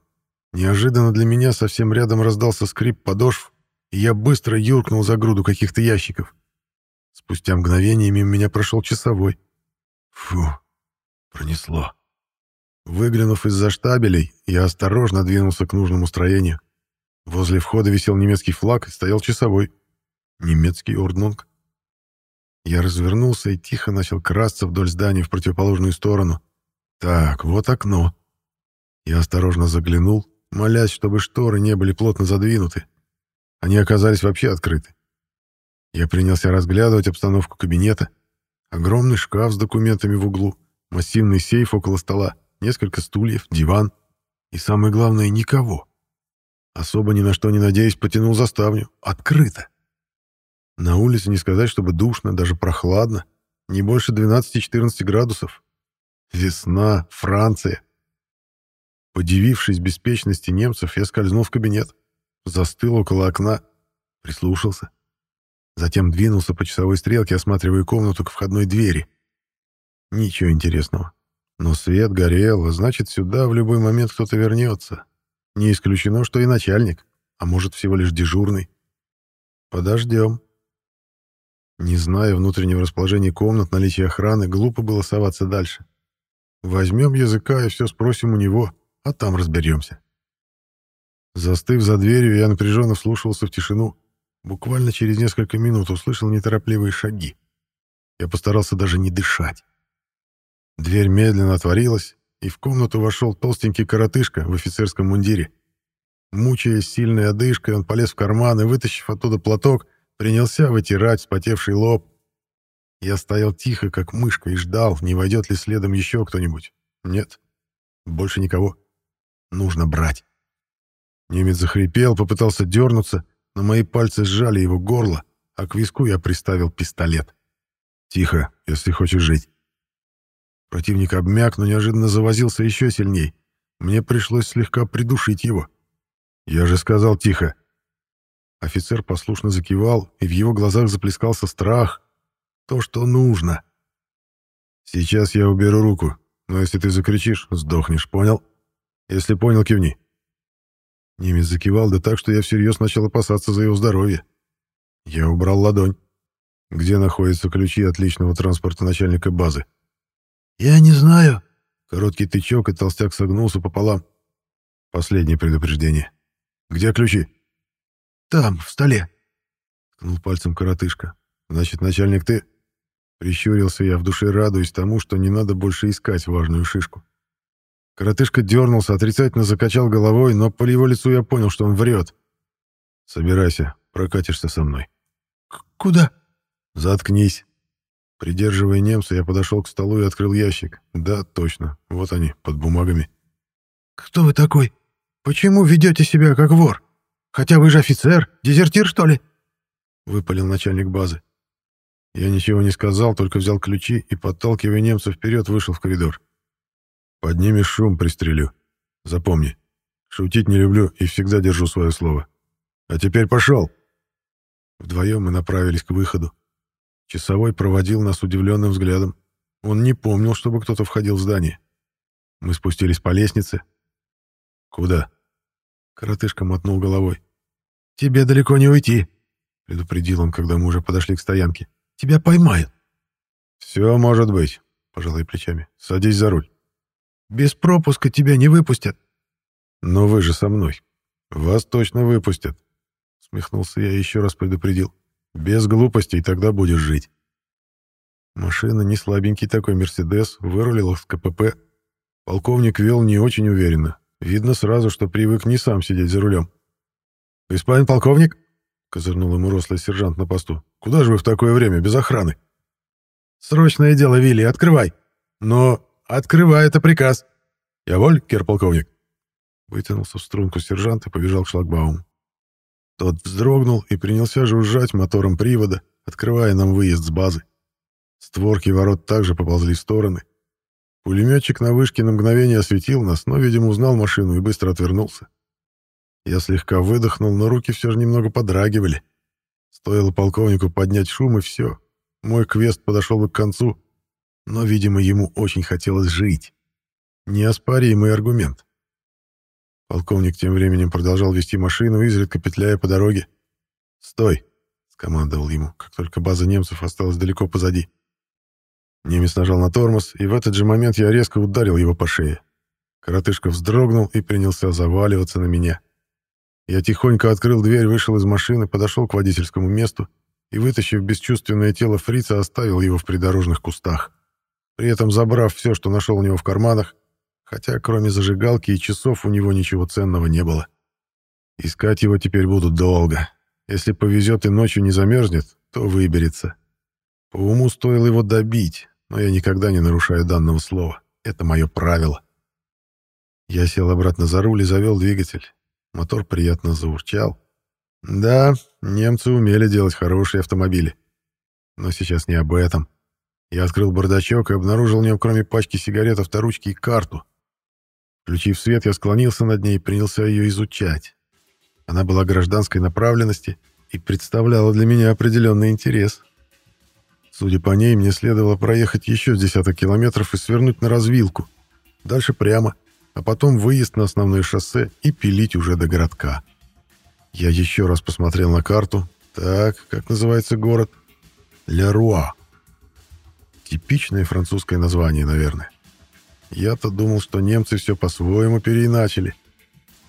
Неожиданно для меня совсем рядом раздался скрип подошв, и я быстро юркнул за груду каких-то ящиков. Спустя мгновение мимо меня прошел часовой. Фу, пронесло. Выглянув из-за штабелей, я осторожно двинулся к нужному строению. Возле входа висел немецкий флаг и стоял часовой. Немецкий орднунг. Я развернулся и тихо начал красться вдоль здания в противоположную сторону. Так, вот окно. Я осторожно заглянул, молясь, чтобы шторы не были плотно задвинуты. Они оказались вообще открыты. Я принялся разглядывать обстановку кабинета. Огромный шкаф с документами в углу, массивный сейф около стола, несколько стульев, диван. И самое главное, никого. Особо ни на что не надеясь, потянул заставню. Открыто. На улице не сказать, чтобы душно, даже прохладно. Не больше 12-14 градусов. Весна, Франция. Подивившись беспечности немцев, я скользнул в кабинет. Застыл около окна. Прислушался. Затем двинулся по часовой стрелке, осматривая комнату к входной двери. Ничего интересного. Но свет горел, а значит, сюда в любой момент кто-то вернется. Не исключено, что и начальник, а может, всего лишь дежурный. Подождем. Не зная внутреннего расположения комнат, наличия охраны, глупо было соваться дальше. Возьмем языка и все спросим у него, а там разберемся. Застыв за дверью, я напряженно вслушивался в тишину. Буквально через несколько минут услышал неторопливые шаги. Я постарался даже не дышать. Дверь медленно отворилась, и в комнату вошел толстенький коротышка в офицерском мундире. Мучаясь сильной одышкой, он полез в карман и, вытащив оттуда платок, принялся вытирать вспотевший лоб. Я стоял тихо, как мышка, и ждал, не войдет ли следом еще кто-нибудь. Нет, больше никого. Нужно брать. Немец захрипел, попытался дернуться, но мои пальцы сжали его горло, а к виску я приставил пистолет. «Тихо, если хочешь жить». Противник обмяк, но неожиданно завозился еще сильней. Мне пришлось слегка придушить его. «Я же сказал тихо». Офицер послушно закивал, и в его глазах заплескался страх. То, что нужно. «Сейчас я уберу руку, но если ты закричишь, сдохнешь, понял? Если понял, кивни». Немец закивал, да так, что я всерьез начал опасаться за его здоровье. Я убрал ладонь. Где находятся ключи отличного транспорта начальника базы? «Я не знаю». Короткий тычок, и толстяк согнулся пополам. Последнее предупреждение. «Где ключи?» «Там, в столе». Ткнул пальцем коротышка. «Значит, начальник ты?» Прищурился я в душе, радуясь тому, что не надо больше искать важную шишку. Коротышка дернулся, отрицательно закачал головой, но по его лицу я понял, что он врет. «Собирайся, прокатишься со мной». «Куда?» «Заткнись». Придерживая немца, я подошел к столу и открыл ящик. Да, точно, вот они, под бумагами. «Кто вы такой? Почему ведете себя как вор? Хотя вы же офицер, дезертир, что ли?» Выпалил начальник базы. Я ничего не сказал, только взял ключи и, подталкивая немца вперед, вышел в коридор. Поднимешь шум, пристрелю. Запомни, шутить не люблю и всегда держу свое слово. А теперь пошел!» Вдвоем мы направились к выходу. Часовой проводил нас удивленным взглядом. Он не помнил, чтобы кто-то входил в здание. Мы спустились по лестнице. «Куда?» Коротышка мотнул головой. «Тебе далеко не уйти», — предупредил он, когда мы уже подошли к стоянке. «Тебя поймают». «Все может быть», — пожалуй плечами. «Садись за руль». Без пропуска тебя не выпустят. Но вы же со мной. Вас точно выпустят. Смехнулся я и еще раз предупредил. Без глупостей тогда будешь жить. Машина, не слабенький такой «Мерседес», вырулила с КПП. Полковник вел не очень уверенно. Видно сразу, что привык не сам сидеть за рулем. «Господин полковник?» — козырнул ему рослый сержант на посту. «Куда же вы в такое время, без охраны?» «Срочное дело, Вилли, открывай!» «Но «Открывай, это приказ!» «Я воль, керполковник?» Вытянулся в струнку сержант и побежал к шлагбауму. Тот вздрогнул и принялся жужжать мотором привода, открывая нам выезд с базы. Створки ворот также поползли в стороны. Пулеметчик на вышке на мгновение осветил нас, но, видимо, узнал машину и быстро отвернулся. Я слегка выдохнул, но руки все же немного подрагивали. Стоило полковнику поднять шум, и все. Мой квест подошел бы к концу, но, видимо, ему очень хотелось жить. Неоспоримый аргумент. Полковник тем временем продолжал вести машину, изредка петляя по дороге. «Стой!» — скомандовал ему, как только база немцев осталась далеко позади. Немец нажал на тормоз, и в этот же момент я резко ударил его по шее. Коротышка вздрогнул и принялся заваливаться на меня. Я тихонько открыл дверь, вышел из машины, подошел к водительскому месту и, вытащив бесчувственное тело фрица, оставил его в придорожных кустах, при этом забрав все, что нашел у него в карманах, хотя кроме зажигалки и часов у него ничего ценного не было. Искать его теперь будут долго. Если повезет и ночью не замерзнет, то выберется. По уму стоило его добить, но я никогда не нарушаю данного слова. Это мое правило. Я сел обратно за руль и завел двигатель. Мотор приятно заурчал. Да, немцы умели делать хорошие автомобили. Но сейчас не об этом. Я открыл бардачок и обнаружил в нем, кроме пачки сигарет, авторучки и карту. Включив свет, я склонился над ней и принялся ее изучать. Она была гражданской направленности и представляла для меня определенный интерес. Судя по ней, мне следовало проехать еще с десяток километров и свернуть на развилку. Дальше прямо, а потом выезд на основное шоссе и пилить уже до городка. Я еще раз посмотрел на карту. Так, как называется город? Ля-Руа. Типичное французское название, наверное. Я-то думал, что немцы все по-своему переиначили.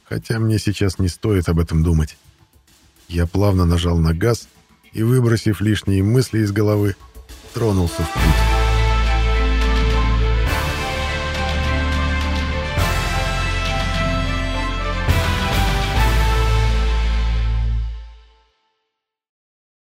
Хотя мне сейчас не стоит об этом думать. Я плавно нажал на газ и, выбросив лишние мысли из головы, тронулся в путь.